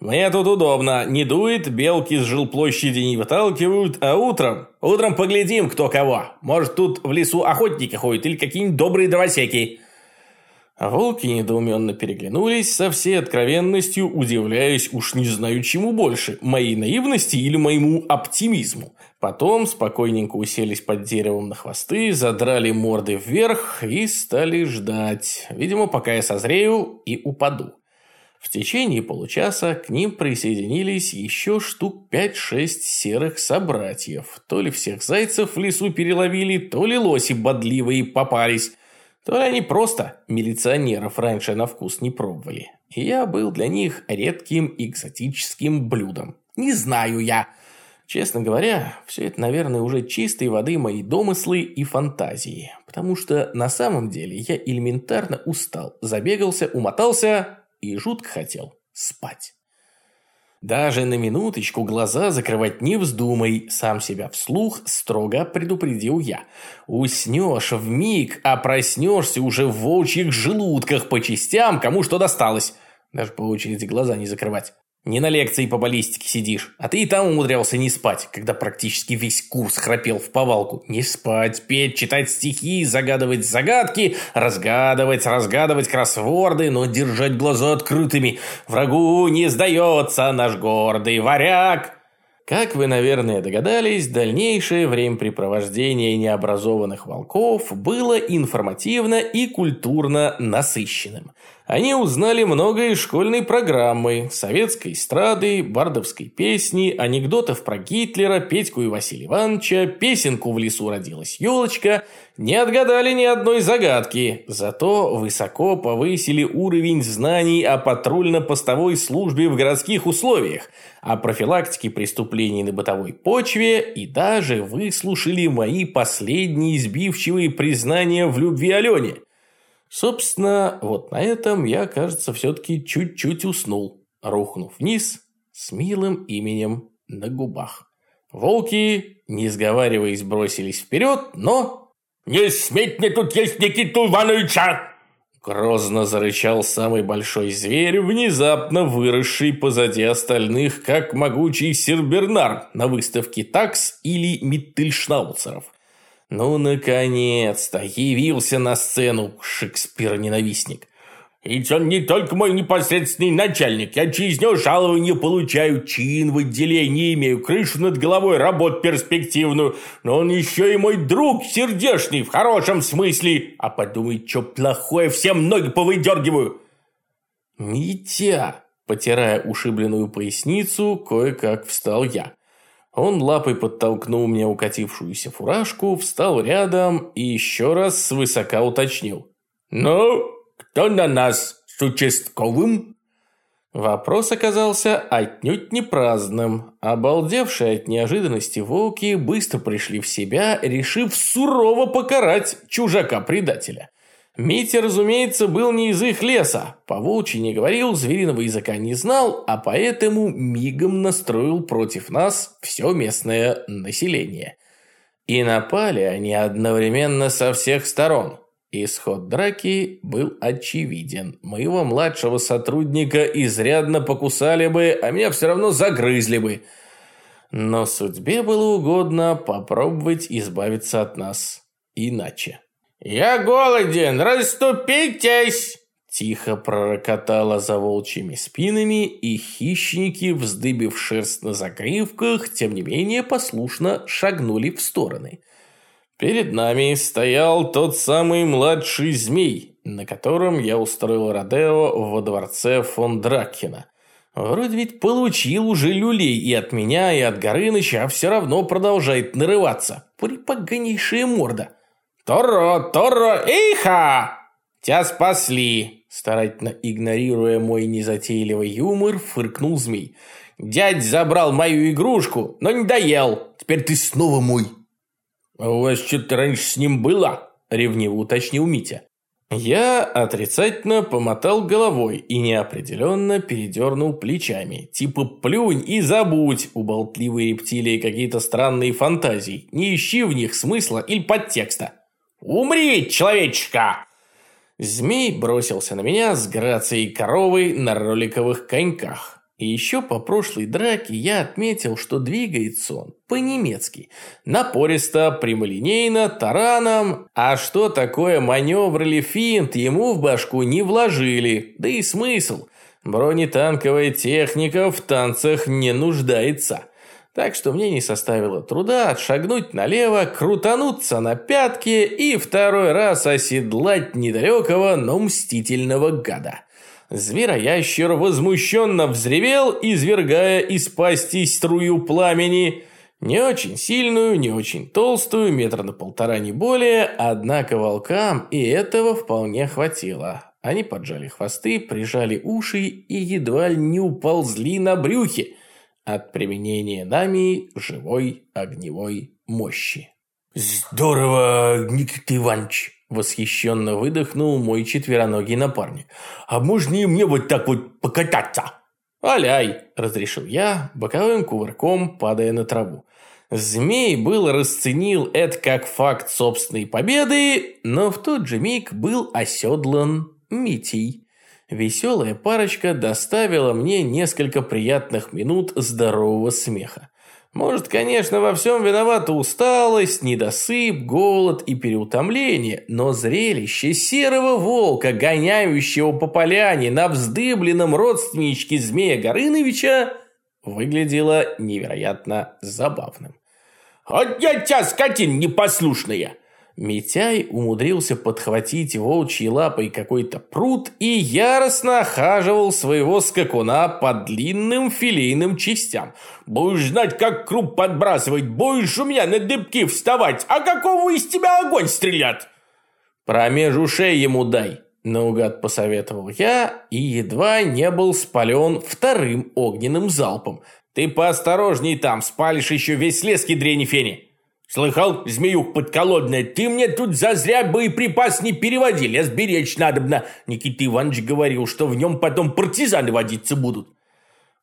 «Мне тут удобно. Не дует, белки с жилплощади не выталкивают, а утром... Утром поглядим, кто кого. Может, тут в лесу охотники ходят или какие-нибудь добрые дровосеки. Волки недоуменно переглянулись, со всей откровенностью удивляясь уж не знаю чему больше, моей наивности или моему оптимизму. Потом спокойненько уселись под деревом на хвосты, задрали морды вверх и стали ждать, видимо, пока я созрею и упаду. В течение получаса к ним присоединились еще штук 5-6 серых собратьев. То ли всех зайцев в лесу переловили, то ли лоси бодливые попались то они просто милиционеров раньше на вкус не пробовали. И я был для них редким экзотическим блюдом. Не знаю я. Честно говоря, все это, наверное, уже чистой воды мои домыслы и фантазии. Потому что на самом деле я элементарно устал, забегался, умотался и жутко хотел спать. Даже на минуточку глаза закрывать не вздумай, сам себя вслух строго предупредил я. Уснешь в миг, а проснешься уже в волчьих желудках по частям, кому что досталось. Даже по очереди глаза не закрывать. Не на лекции по баллистике сидишь, а ты и там умудрялся не спать, когда практически весь курс храпел в повалку. Не спать, петь, читать стихи, загадывать загадки, разгадывать, разгадывать кроссворды, но держать глаза открытыми. Врагу не сдается наш гордый варяг. Как вы, наверное, догадались, дальнейшее времяпрепровождение необразованных волков было информативно и культурно насыщенным. Они узнали многое из школьной программы, советской эстрады, бардовской песни, анекдотов про Гитлера, Петьку и Василия Ивановича, песенку «В лесу родилась елочка», не отгадали ни одной загадки, зато высоко повысили уровень знаний о патрульно-постовой службе в городских условиях, о профилактике преступлений на бытовой почве и даже выслушали мои последние избивчивые признания в любви Алене. Собственно, вот на этом я, кажется, все-таки чуть-чуть уснул, рухнув вниз с милым именем на губах. Волки, не сговариваясь, бросились вперед, но... «Не сметь мне тут есть Никиту Ивановича!» Грозно зарычал самый большой зверь, внезапно выросший позади остальных, как могучий Сербернар на выставке такс или Миттельшнауцеров. Ну, наконец-то, явился на сцену Шекспир-ненавистник. Ведь он не только мой непосредственный начальник, я через него жалование получаю, чин в отделении имею, крышу над головой, работу перспективную, но он еще и мой друг сердечный, в хорошем смысле. А подумай, что плохое, всем ноги повыдергиваю. Митя, потирая ушибленную поясницу, кое-как встал я. Он лапой подтолкнул мне укатившуюся фуражку, встал рядом и еще раз свысока уточнил. «Ну, кто на нас с участковым?» Вопрос оказался отнюдь не праздным. Обалдевшие от неожиданности волки быстро пришли в себя, решив сурово покарать чужака-предателя. Митя, разумеется, был не из их леса. По волчьи не говорил, звериного языка не знал, а поэтому мигом настроил против нас все местное население. И напали они одновременно со всех сторон. Исход драки был очевиден. Моего младшего сотрудника изрядно покусали бы, а меня все равно загрызли бы. Но судьбе было угодно попробовать избавиться от нас иначе. «Я голоден, расступитесь!» Тихо пророкотало за волчьими спинами, и хищники, вздыбив шерсть на загривках, тем не менее послушно шагнули в стороны. Перед нами стоял тот самый младший змей, на котором я устроил Родео во дворце фон Драккина. Вроде ведь получил уже люлей и от меня, и от Горыныча, а все равно продолжает нарываться. Припоганейшая морда. «Торо, Торо, эйха! Тебя спасли!» Старательно игнорируя мой незатейливый юмор, фыркнул змей. «Дядь забрал мою игрушку, но не доел. Теперь ты снова мой». «А у вас что-то раньше с ним было?» – ревниво уточнил Митя. Я отрицательно помотал головой и неопределенно передернул плечами. Типа плюнь и забудь, у болтливой рептилии какие-то странные фантазии. Не ищи в них смысла или подтекста. «Умри, человечка!» Змей бросился на меня с грацией коровы на роликовых коньках. И еще по прошлой драке я отметил, что двигается он по-немецки. Напористо, прямолинейно, тараном. А что такое маневр или финт, ему в башку не вложили. Да и смысл. Бронетанковая техника в танцах не нуждается. Так что мне не составило труда отшагнуть налево, крутануться на пятки и второй раз оседлать недалекого, но мстительного гада. Звероящер возмущенно взревел, извергая из пасти струю пламени. Не очень сильную, не очень толстую, метра на полтора не более, однако волкам и этого вполне хватило. Они поджали хвосты, прижали уши и едва не уползли на брюхе от применения нами живой огневой мощи. «Здорово, Никита Иванович!» Восхищенно выдохнул мой четвероногий напарник. «А можно и мне вот так вот покататься?» «Аляй!» – разрешил я, боковым кувырком падая на траву. Змей был расценил это как факт собственной победы, но в тот же миг был оседлан Митей. Веселая парочка доставила мне несколько приятных минут здорового смеха. Может, конечно, во всем виновата усталость, недосып, голод и переутомление, но зрелище серого волка, гоняющего по поляне на вздыбленном родственничке змея Горыновича, выглядело невероятно забавным. «Вот я тебя, скотин непослушная!» Митяй умудрился подхватить волчьей лапой какой-то пруд и яростно охаживал своего скакуна по длинным филейным частям. «Будешь знать, как круп подбрасывать, будешь у меня на дыбки вставать, а какого из тебя огонь стрелят?» «Промеж ушей ему дай», – наугад посоветовал я и едва не был спален вторым огненным залпом. «Ты поосторожней там, спалишь еще весь лес кедрени фени». Слыхал, змеюк подколодная, ты мне тут зазря боеприпас не переводили, а сберечь надобно. Никита Иванович говорил, что в нем потом партизаны водиться будут.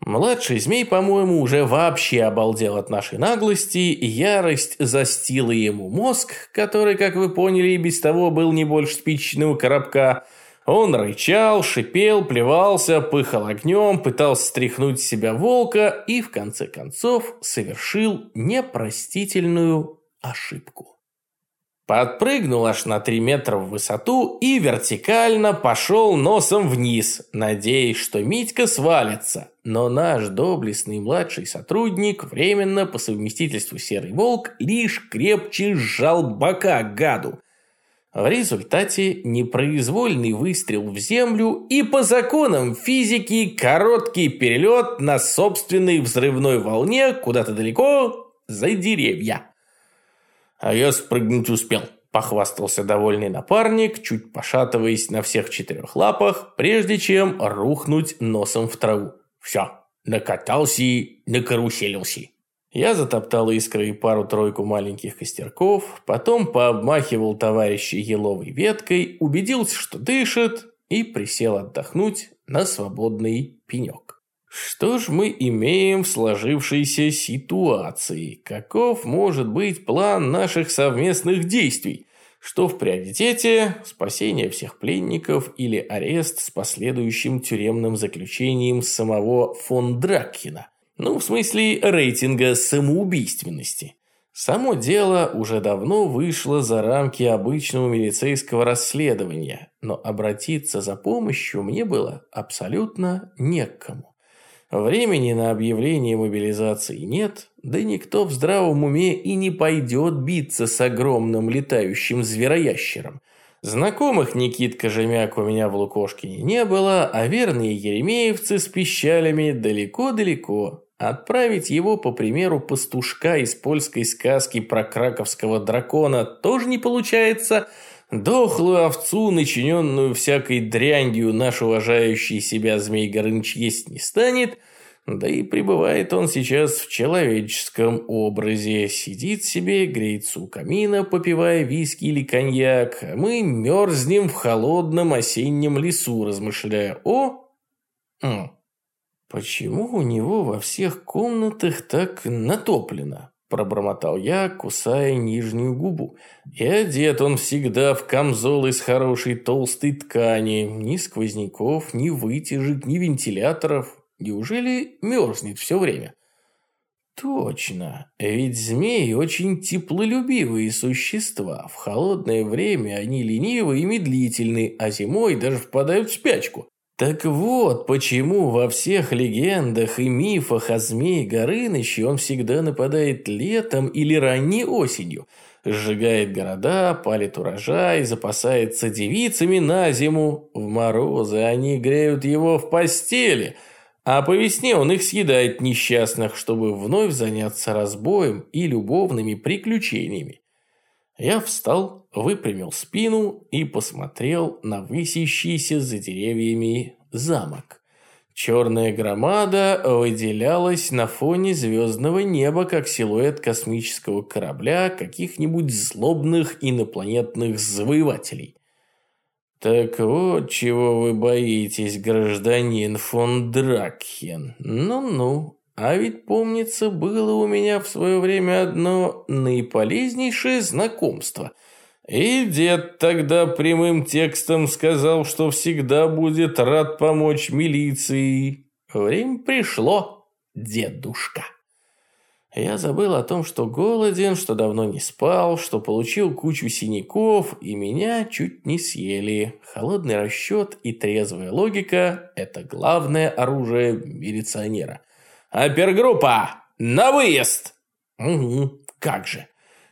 Младший змей, по-моему, уже вообще обалдел от нашей наглости, и ярость застила ему мозг, который, как вы поняли, и без того был не больше спичечного коробка. Он рычал, шипел, плевался, пыхал огнем, пытался стряхнуть с себя волка и, в конце концов, совершил непростительную ошибку. Подпрыгнул аж на 3 метра в высоту и вертикально пошел носом вниз, надеясь, что Митька свалится. Но наш доблестный младший сотрудник, временно по совместительству серый волк, лишь крепче сжал бока гаду. В результате непроизвольный выстрел в землю и по законам физики короткий перелет на собственной взрывной волне куда-то далеко за деревья. А я спрыгнуть успел. Похвастался довольный напарник, чуть пошатываясь на всех четырех лапах, прежде чем рухнуть носом в траву. Все, накатался и накаруселился. Я затоптал искры пару-тройку маленьких костерков, потом пообмахивал товарища еловой веткой, убедился, что дышит, и присел отдохнуть на свободный пенек. Что ж мы имеем в сложившейся ситуации? Каков может быть план наших совместных действий? Что в приоритете – спасение всех пленников или арест с последующим тюремным заключением самого фон Драккина? Ну, в смысле рейтинга самоубийственности. Само дело уже давно вышло за рамки обычного милицейского расследования, но обратиться за помощью мне было абсолютно некому. Времени на объявление мобилизации нет, да никто в здравом уме и не пойдет биться с огромным летающим звероящером. Знакомых Никит Кожемяк у меня в Лукошкине не было, а верные еремеевцы с пищалями далеко-далеко. Отправить его, по примеру пастушка из польской сказки про краковского дракона, тоже не получается. Дохлую овцу, начиненную всякой дрянью, наш уважающий себя Змей Горыныч есть не станет – да и пребывает он сейчас в человеческом образе. Сидит себе, греется у камина, попивая виски или коньяк. А мы мерзнем в холодном осеннем лесу, размышляя о... Почему у него во всех комнатах так натоплено? Пробормотал я, кусая нижнюю губу. И одет он всегда в камзол из хорошей толстой ткани. Ни сквозняков, ни вытяжек, ни вентиляторов. Неужели мерзнет все время? Точно, ведь змеи очень теплолюбивые существа. В холодное время они ленивы и медлительны, а зимой даже впадают в спячку. Так вот, почему во всех легендах и мифах о змее Горыныче он всегда нападает летом или ранней осенью, сжигает города, палит урожай, запасается девицами на зиму. В морозы они греют его в постели – а по весне он их съедает несчастных, чтобы вновь заняться разбоем и любовными приключениями. Я встал, выпрямил спину и посмотрел на высящийся за деревьями замок. Черная громада выделялась на фоне звездного неба, как силуэт космического корабля каких-нибудь злобных инопланетных завоевателей. «Так вот, чего вы боитесь, гражданин фон Дракхен. Ну-ну, а ведь, помнится, было у меня в свое время одно наиполезнейшее знакомство. И дед тогда прямым текстом сказал, что всегда будет рад помочь милиции. Время пришло, дедушка». Я забыл о том, что голоден, что давно не спал, что получил кучу синяков, и меня чуть не съели. Холодный расчет и трезвая логика – это главное оружие милиционера. «Опергруппа! На выезд!» «Угу, как же!»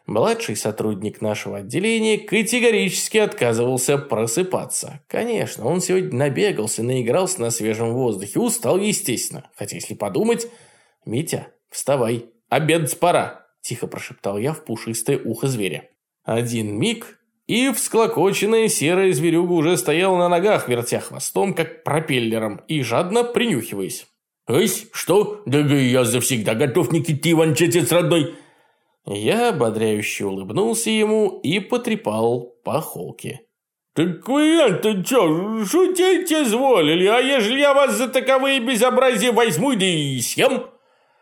Младший сотрудник нашего отделения категорически отказывался просыпаться. Конечно, он сегодня набегался, наигрался на свежем воздухе, устал, естественно. Хотя, если подумать... «Митя, вставай, «Обедать пора», – тихо прошептал я в пушистое ухо зверя. Один миг, и всклокоченная серая зверюга уже стояла на ногах, вертя хвостом, как пропеллером, и жадно принюхиваясь. «Ась, что? Да я завсегда готов, Никита Иванович, отец родной!» Я ободряюще улыбнулся ему и потрепал по холке. «Так вы это что, шутить изволили, а ежели я вас за таковые безобразия возьму да и съем?»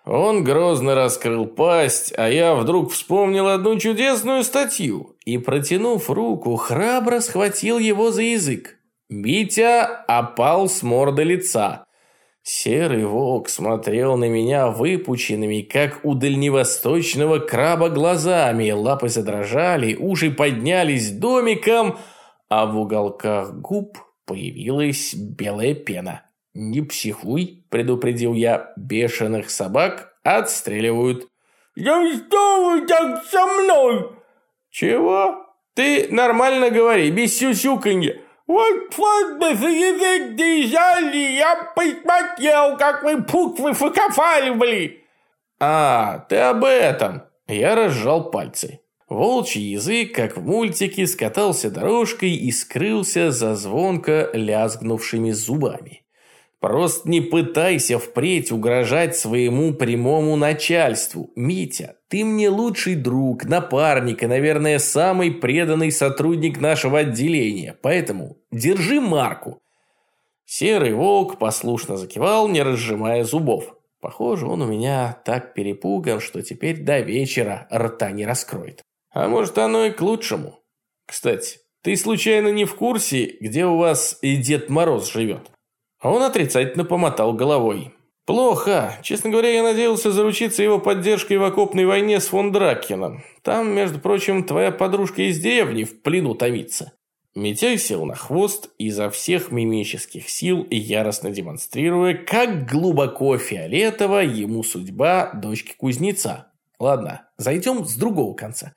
Он грозно раскрыл пасть, а я вдруг вспомнил одну чудесную статью и, протянув руку, храбро схватил его за язык. Митя опал с морды лица. Серый волк смотрел на меня выпученными, как у дальневосточного краба глазами, лапы задрожали, уши поднялись домиком, а в уголках губ появилась белая пена. «Не психуй», – предупредил я, – «бешеных собак отстреливают». «Да что вы так со мной?» «Чего? Ты нормально говори, без сюсюканья». «Вот бы язык держали, я посмотрел, как вы буквы фокофаливали». «А, ты об этом». Я разжал пальцы. Волчий язык, как в мультике, скатался дорожкой и скрылся за звонко лязгнувшими зубами. Просто не пытайся впредь угрожать своему прямому начальству. Митя, ты мне лучший друг, напарник и, наверное, самый преданный сотрудник нашего отделения. Поэтому держи марку. Серый волк послушно закивал, не разжимая зубов. Похоже, он у меня так перепуган, что теперь до вечера рта не раскроет. А может, оно и к лучшему. Кстати, ты случайно не в курсе, где у вас и Дед Мороз живет? А он отрицательно помотал головой. «Плохо. Честно говоря, я надеялся заручиться его поддержкой в окопной войне с фон Драккеном. Там, между прочим, твоя подружка из деревни в плену томится». Митяй сел на хвост изо всех мимических сил, яростно демонстрируя, как глубоко фиолетово ему судьба дочки кузнеца. Ладно, зайдем с другого конца.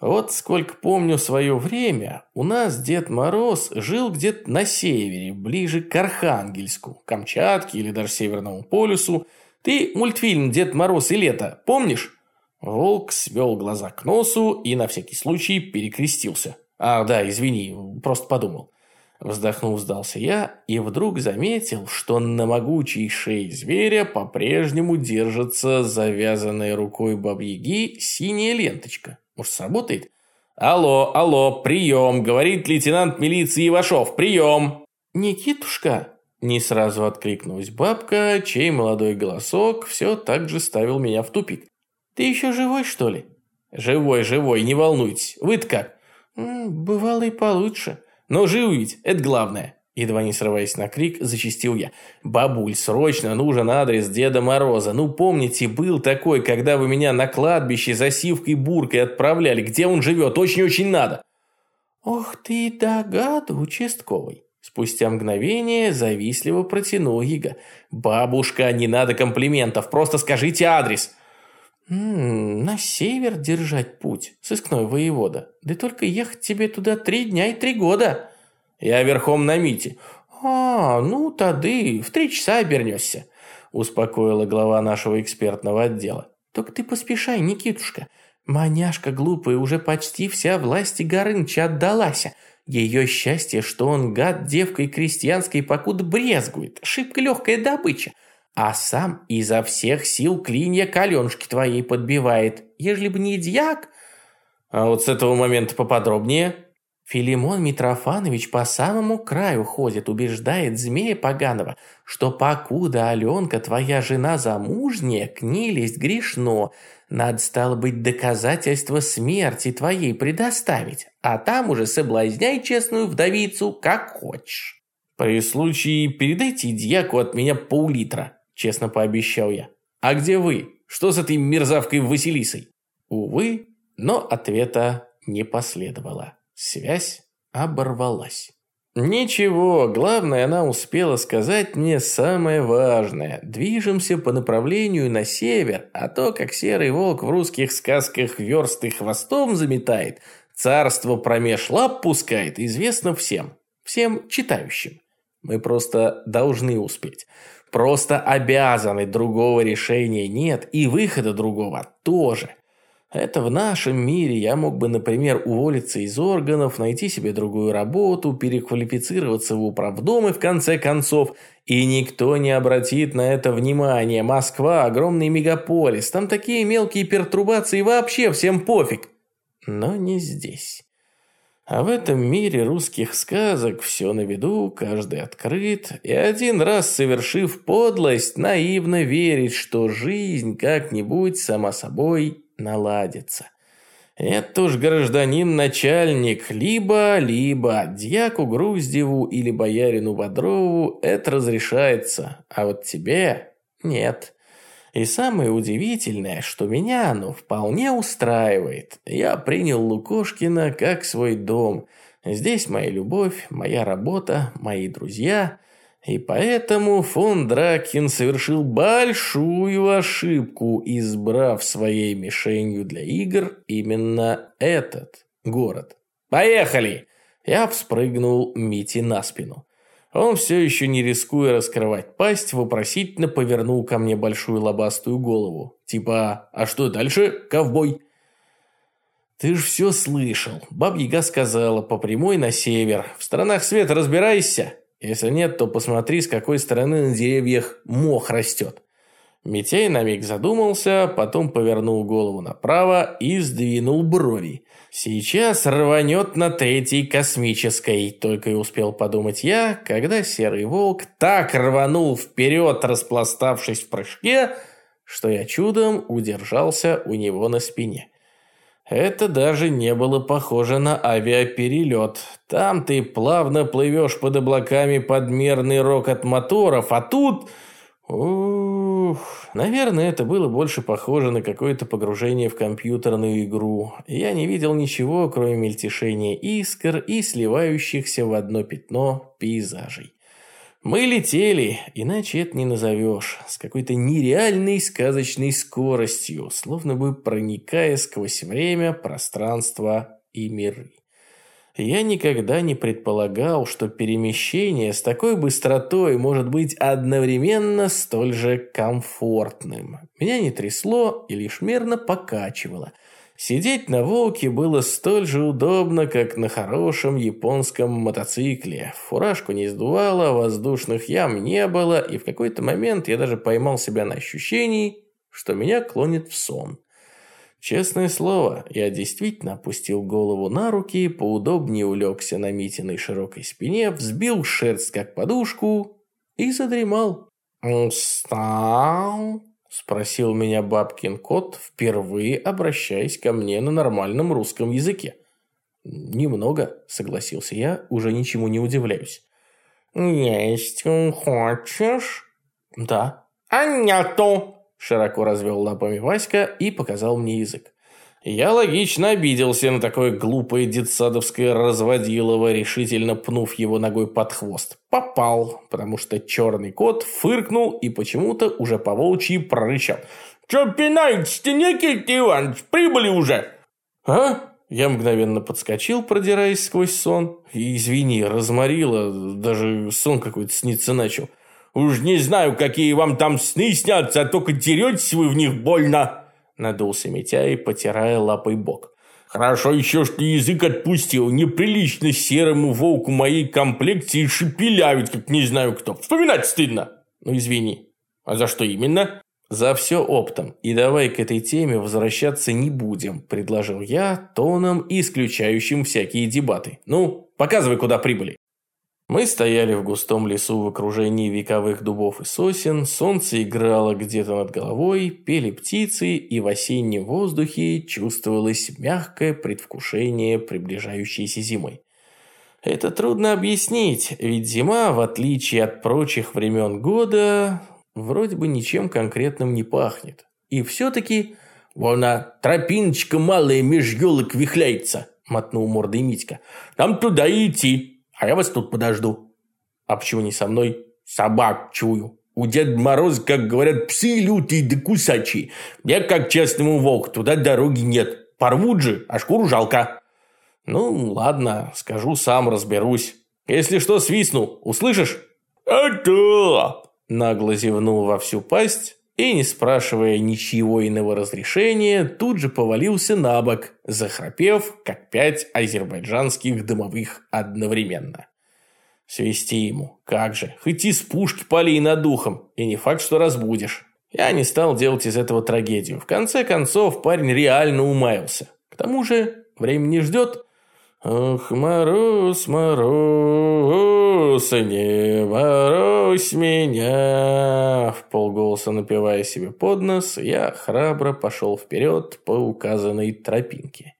Вот сколько помню свое время, у нас Дед Мороз жил где-то на севере, ближе к Архангельску, Камчатке или даже Северному полюсу. Ты мультфильм «Дед Мороз и лето» помнишь? Волк свел глаза к носу и на всякий случай перекрестился. А, да, извини, просто подумал. Вздохнув, сдался я и вдруг заметил, что на могучей шее зверя по-прежнему держится завязанная рукой бабьяги синяя ленточка. Может, сработает? «Алло, алло, прием!» – говорит лейтенант милиции Ивашов. «Прием!» «Никитушка!» – не сразу откликнулась бабка, чей молодой голосок все так же ставил меня в тупик. «Ты еще живой, что ли?» «Живой, живой, не волнуйтесь. Вы-то как?» «Бывало и получше. Но жив ведь, это главное». Едва не срываясь на крик, зачистил я. «Бабуль, срочно нужен адрес Деда Мороза. Ну, помните, был такой, когда вы меня на кладбище за сивкой буркой отправляли. Где он живет? Очень-очень надо». «Ох ты догад, участковый!» Спустя мгновение завистливо протянул Ига. «Бабушка, не надо комплиментов, просто скажите адрес!» «М -м, «На север держать путь, сыскной воевода. Да только ехать тебе туда три дня и три года!» «Я верхом на Мите». «А, ну, тады в три часа обернешься», – успокоила глава нашего экспертного отдела. «Только ты поспешай, Никитушка. Маняшка глупая уже почти вся власти Горыныча отдалась. Ее счастье, что он гад девкой крестьянской покуда брезгует. Шибко легкая добыча. А сам изо всех сил клинья каленушки твоей подбивает. Ежели бы не дьяк...» «А вот с этого момента поподробнее», Филимон Митрофанович по самому краю ходит, убеждает змея поганого, что покуда Аленка твоя жена замужняя, к ней лезть грешно. Надо, стало быть, доказательства смерти твоей предоставить, а там уже соблазняй честную вдовицу, как хочешь. При случае передайте дьяку от меня пол-литра, честно пообещал я. А где вы? Что с этой мерзавкой Василисой? Увы, но ответа не последовало. Связь оборвалась. Ничего, главное, она успела сказать мне самое важное. Движемся по направлению на север, а то, как серый волк в русских сказках версты хвостом заметает, царство промеж лап пускает, известно всем. Всем читающим. Мы просто должны успеть. Просто обязаны, другого решения нет, и выхода другого тоже. Это в нашем мире я мог бы, например, уволиться из органов, найти себе другую работу, переквалифицироваться в управдом и в конце концов. И никто не обратит на это внимания. Москва – огромный мегаполис. Там такие мелкие пертурбации вообще всем пофиг. Но не здесь. А в этом мире русских сказок все на виду, каждый открыт, и один раз совершив подлость, наивно верить, что жизнь как-нибудь сама собой наладится. Это уж гражданин-начальник, либо-либо дьяку Груздеву или боярину Бодрову это разрешается, а вот тебе нет. И самое удивительное, что меня оно вполне устраивает. Я принял Лукошкина как свой дом. Здесь моя любовь, моя работа, мои друзья – и поэтому фон Дракин совершил большую ошибку, избрав своей мишенью для игр именно этот город. «Поехали!» Я вспрыгнул Мити на спину. Он все еще не рискуя раскрывать пасть, вопросительно повернул ко мне большую лобастую голову. Типа, а что дальше, ковбой? Ты ж все слышал. Баб-яга сказала, по прямой на север. В странах света разбирайся. Если нет, то посмотри, с какой стороны на деревьях мох растет. Митяй на миг задумался, потом повернул голову направо и сдвинул брови. Сейчас рванет на третьей космической, только и успел подумать я, когда серый волк так рванул вперед, распластавшись в прыжке, что я чудом удержался у него на спине. Это даже не было похоже на авиаперелет. Там ты плавно плывешь под облаками подмерный рокот моторов, а тут... Ух, наверное, это было больше похоже на какое-то погружение в компьютерную игру. Я не видел ничего, кроме мельтешения искр и сливающихся в одно пятно пейзажей. Мы летели, иначе это не назовешь, с какой-то нереальной сказочной скоростью, словно бы проникая сквозь время, пространство и миры. Я никогда не предполагал, что перемещение с такой быстротой может быть одновременно столь же комфортным. Меня не трясло и лишь мерно покачивало – Сидеть на «Волке» было столь же удобно, как на хорошем японском мотоцикле. Фуражку не сдувало, воздушных ям не было, и в какой-то момент я даже поймал себя на ощущении, что меня клонит в сон. Честное слово, я действительно опустил голову на руки, поудобнее улегся на Митиной широкой спине, взбил шерсть как подушку и задремал. «Встал?» Спросил меня бабкин кот, впервые обращаясь ко мне на нормальном русском языке. «Немного», — согласился я, уже ничему не удивляюсь. «Есть хочешь?» «Да». «А нету!» — широко развел лапами Васька и показал мне язык. Я логично обиделся на такое глупое детсадовское разводилово, решительно пнув его ногой под хвост. Попал, потому что черный кот фыркнул и почему-то уже по волчьи прорычал. «Че пинаете-то, Никита Иванович? Прибыли уже!» «А?» Я мгновенно подскочил, продираясь сквозь сон. Извини, разморило, даже сон какой-то снится начал. «Уж не знаю, какие вам там сны снятся, а только деретесь вы в них больно!» Надулся Митяй, потирая лапой бок. Хорошо еще, что язык отпустил. Неприлично серому волку моей комплекции шепелявить, как не знаю кто. Вспоминать стыдно. Ну, извини. А за что именно? За все оптом. И давай к этой теме возвращаться не будем, предложил я, тоном, исключающим всякие дебаты. Ну, показывай, куда прибыли. Мы стояли в густом лесу в окружении вековых дубов и сосен, солнце играло где-то над головой, пели птицы, и в осеннем воздухе чувствовалось мягкое предвкушение приближающейся зимы. Это трудно объяснить, ведь зима, в отличие от прочих времен года, вроде бы ничем конкретным не пахнет. И все-таки... «Вон, а, тропиночка малая меж елок вихляется», — мотнул мордой Митька. «Нам туда идти» а я вас тут подожду. А почему не со мной? Собак чую. У Деда Мороза, как говорят, псы лютые да кусачие. Я, как честному волк, туда дороги нет. Порвут же, а шкуру жалко. Ну, ладно, скажу сам, разберусь. Если что, свистну, услышишь? А то! Нагло зевнул во всю пасть и, не спрашивая ничего иного разрешения, тут же повалился на бок, захрапев, как пять азербайджанских дымовых одновременно. Свести ему, как же, хоть из пушки пали над духом, и не факт, что разбудишь. Я не стал делать из этого трагедию. В конце концов, парень реально умаялся. К тому же, время не ждет, Ох, мороз, мороз, не морозь меня. В полголоса напевая себе под нос, я храбро пошел вперед по указанной тропинке.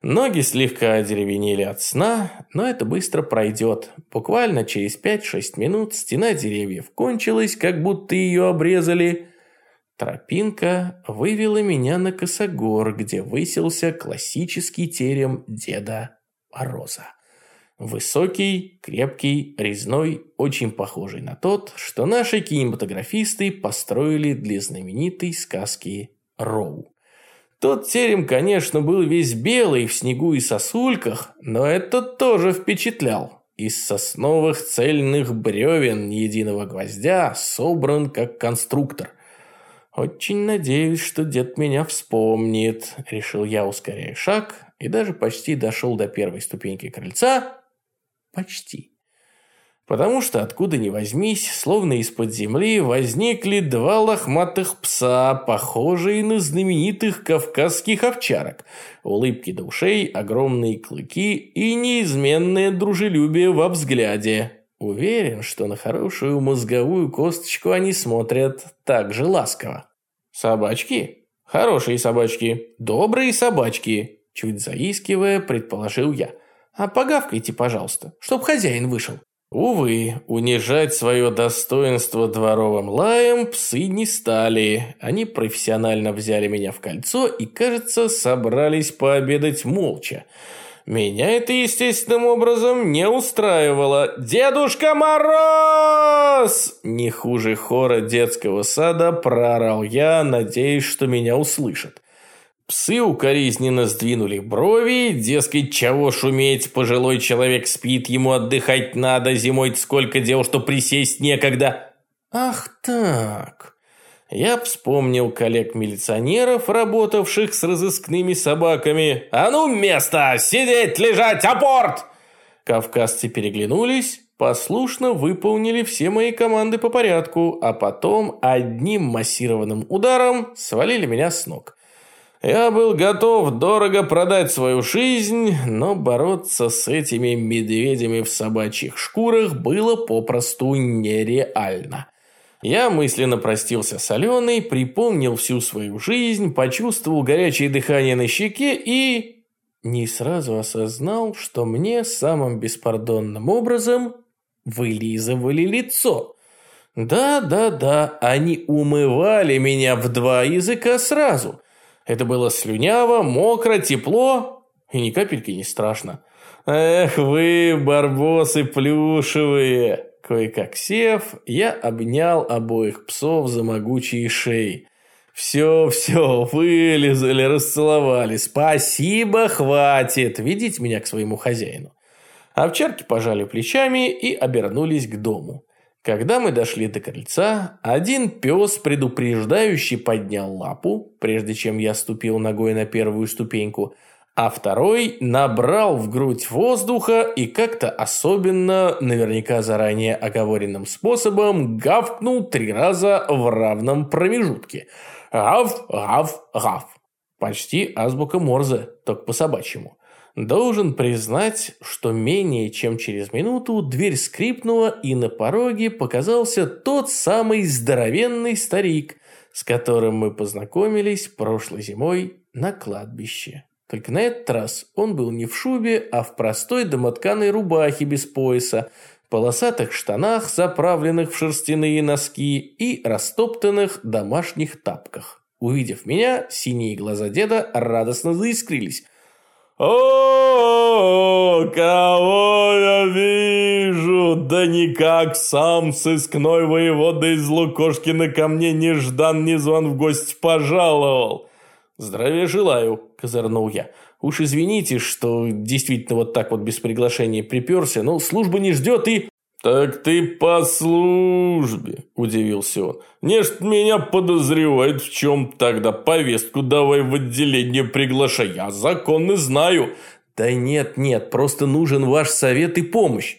Ноги слегка одеревенели от сна, но это быстро пройдет. Буквально через 5-6 минут стена деревьев кончилась, как будто ее обрезали. Тропинка вывела меня на косогор, где высился классический терем деда Мороза. Высокий, крепкий, резной, очень похожий на тот, что наши кинематографисты построили для знаменитой сказки «Роу». Тот терем, конечно, был весь белый в снегу и сосульках, но этот тоже впечатлял. Из сосновых цельных бревен единого гвоздя собран как конструктор. «Очень надеюсь, что дед меня вспомнит», – решил я, ускоряя шаг, и даже почти дошел до первой ступеньки крыльца. Почти. Потому что откуда ни возьмись, словно из-под земли, возникли два лохматых пса, похожие на знаменитых кавказских овчарок. Улыбки до ушей, огромные клыки и неизменное дружелюбие во взгляде. Уверен, что на хорошую мозговую косточку они смотрят так же ласково. Собачки? Хорошие собачки. Добрые собачки. Чуть заискивая, предположил я. «А погавкайте, пожалуйста, чтоб хозяин вышел». Увы, унижать свое достоинство дворовым лаем псы не стали. Они профессионально взяли меня в кольцо и, кажется, собрались пообедать молча. Меня это естественным образом не устраивало. «Дедушка Мороз!» Не хуже хора детского сада проорал я, надеясь, что меня услышат. Псы укоризненно сдвинули брови, дескать, чего шуметь, пожилой человек спит, ему отдыхать надо, зимой сколько дел, что присесть некогда. Ах так. Я вспомнил коллег-милиционеров, работавших с разыскными собаками. «А ну, место! Сидеть, лежать, апорт!» Кавказцы переглянулись, послушно выполнили все мои команды по порядку, а потом одним массированным ударом свалили меня с ног. Я был готов дорого продать свою жизнь, но бороться с этими медведями в собачьих шкурах было попросту нереально. Я мысленно простился с Аленой, припомнил всю свою жизнь, почувствовал горячее дыхание на щеке и... Не сразу осознал, что мне самым беспардонным образом вылизывали лицо. Да-да-да, они умывали меня в два языка сразу. Это было слюняво, мокро, тепло и ни капельки не страшно. Эх вы, барбосы плюшевые! Кое-как сев, я обнял обоих псов за могучие шеи. «Все, все, вылезали, расцеловали. Спасибо, хватит. Ведите меня к своему хозяину». Овчарки пожали плечами и обернулись к дому. Когда мы дошли до крыльца, один пес предупреждающий поднял лапу, прежде чем я ступил ногой на первую ступеньку – а второй набрал в грудь воздуха и как-то особенно, наверняка заранее оговоренным способом, гавкнул три раза в равном промежутке. Гав, гав, гав. Почти азбука Морзе, только по-собачьему. Должен признать, что менее чем через минуту дверь скрипнула, и на пороге показался тот самый здоровенный старик, с которым мы познакомились прошлой зимой на кладбище. Только на этот раз он был не в шубе, а в простой домотканой рубахе без пояса, полосатых штанах, заправленных в шерстяные носки и растоптанных домашних тапках. Увидев меня, синие глаза деда радостно заискрились. «О, кого я вижу! Да никак сам сыскной воевода из Лукошкина ко мне неждан незван в гости пожаловал!» «Здравия желаю», – козырнул я. «Уж извините, что действительно вот так вот без приглашения приперся, но служба не ждет и...» «Так ты по службе», – удивился он. «Не ж меня подозревают в чем тогда повестку давай в отделение приглашай, я законы знаю». «Да нет, нет, просто нужен ваш совет и помощь».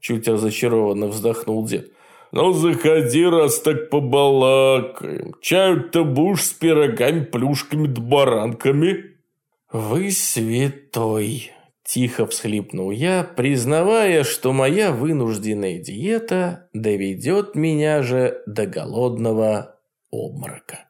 Чуть разочарованно вздохнул дед. Ну, заходи, раз так побалакаем. Чаю-то будешь с пирогами, плюшками да баранками. Вы святой, тихо всхлипнул я, признавая, что моя вынужденная диета доведет меня же до голодного обморока.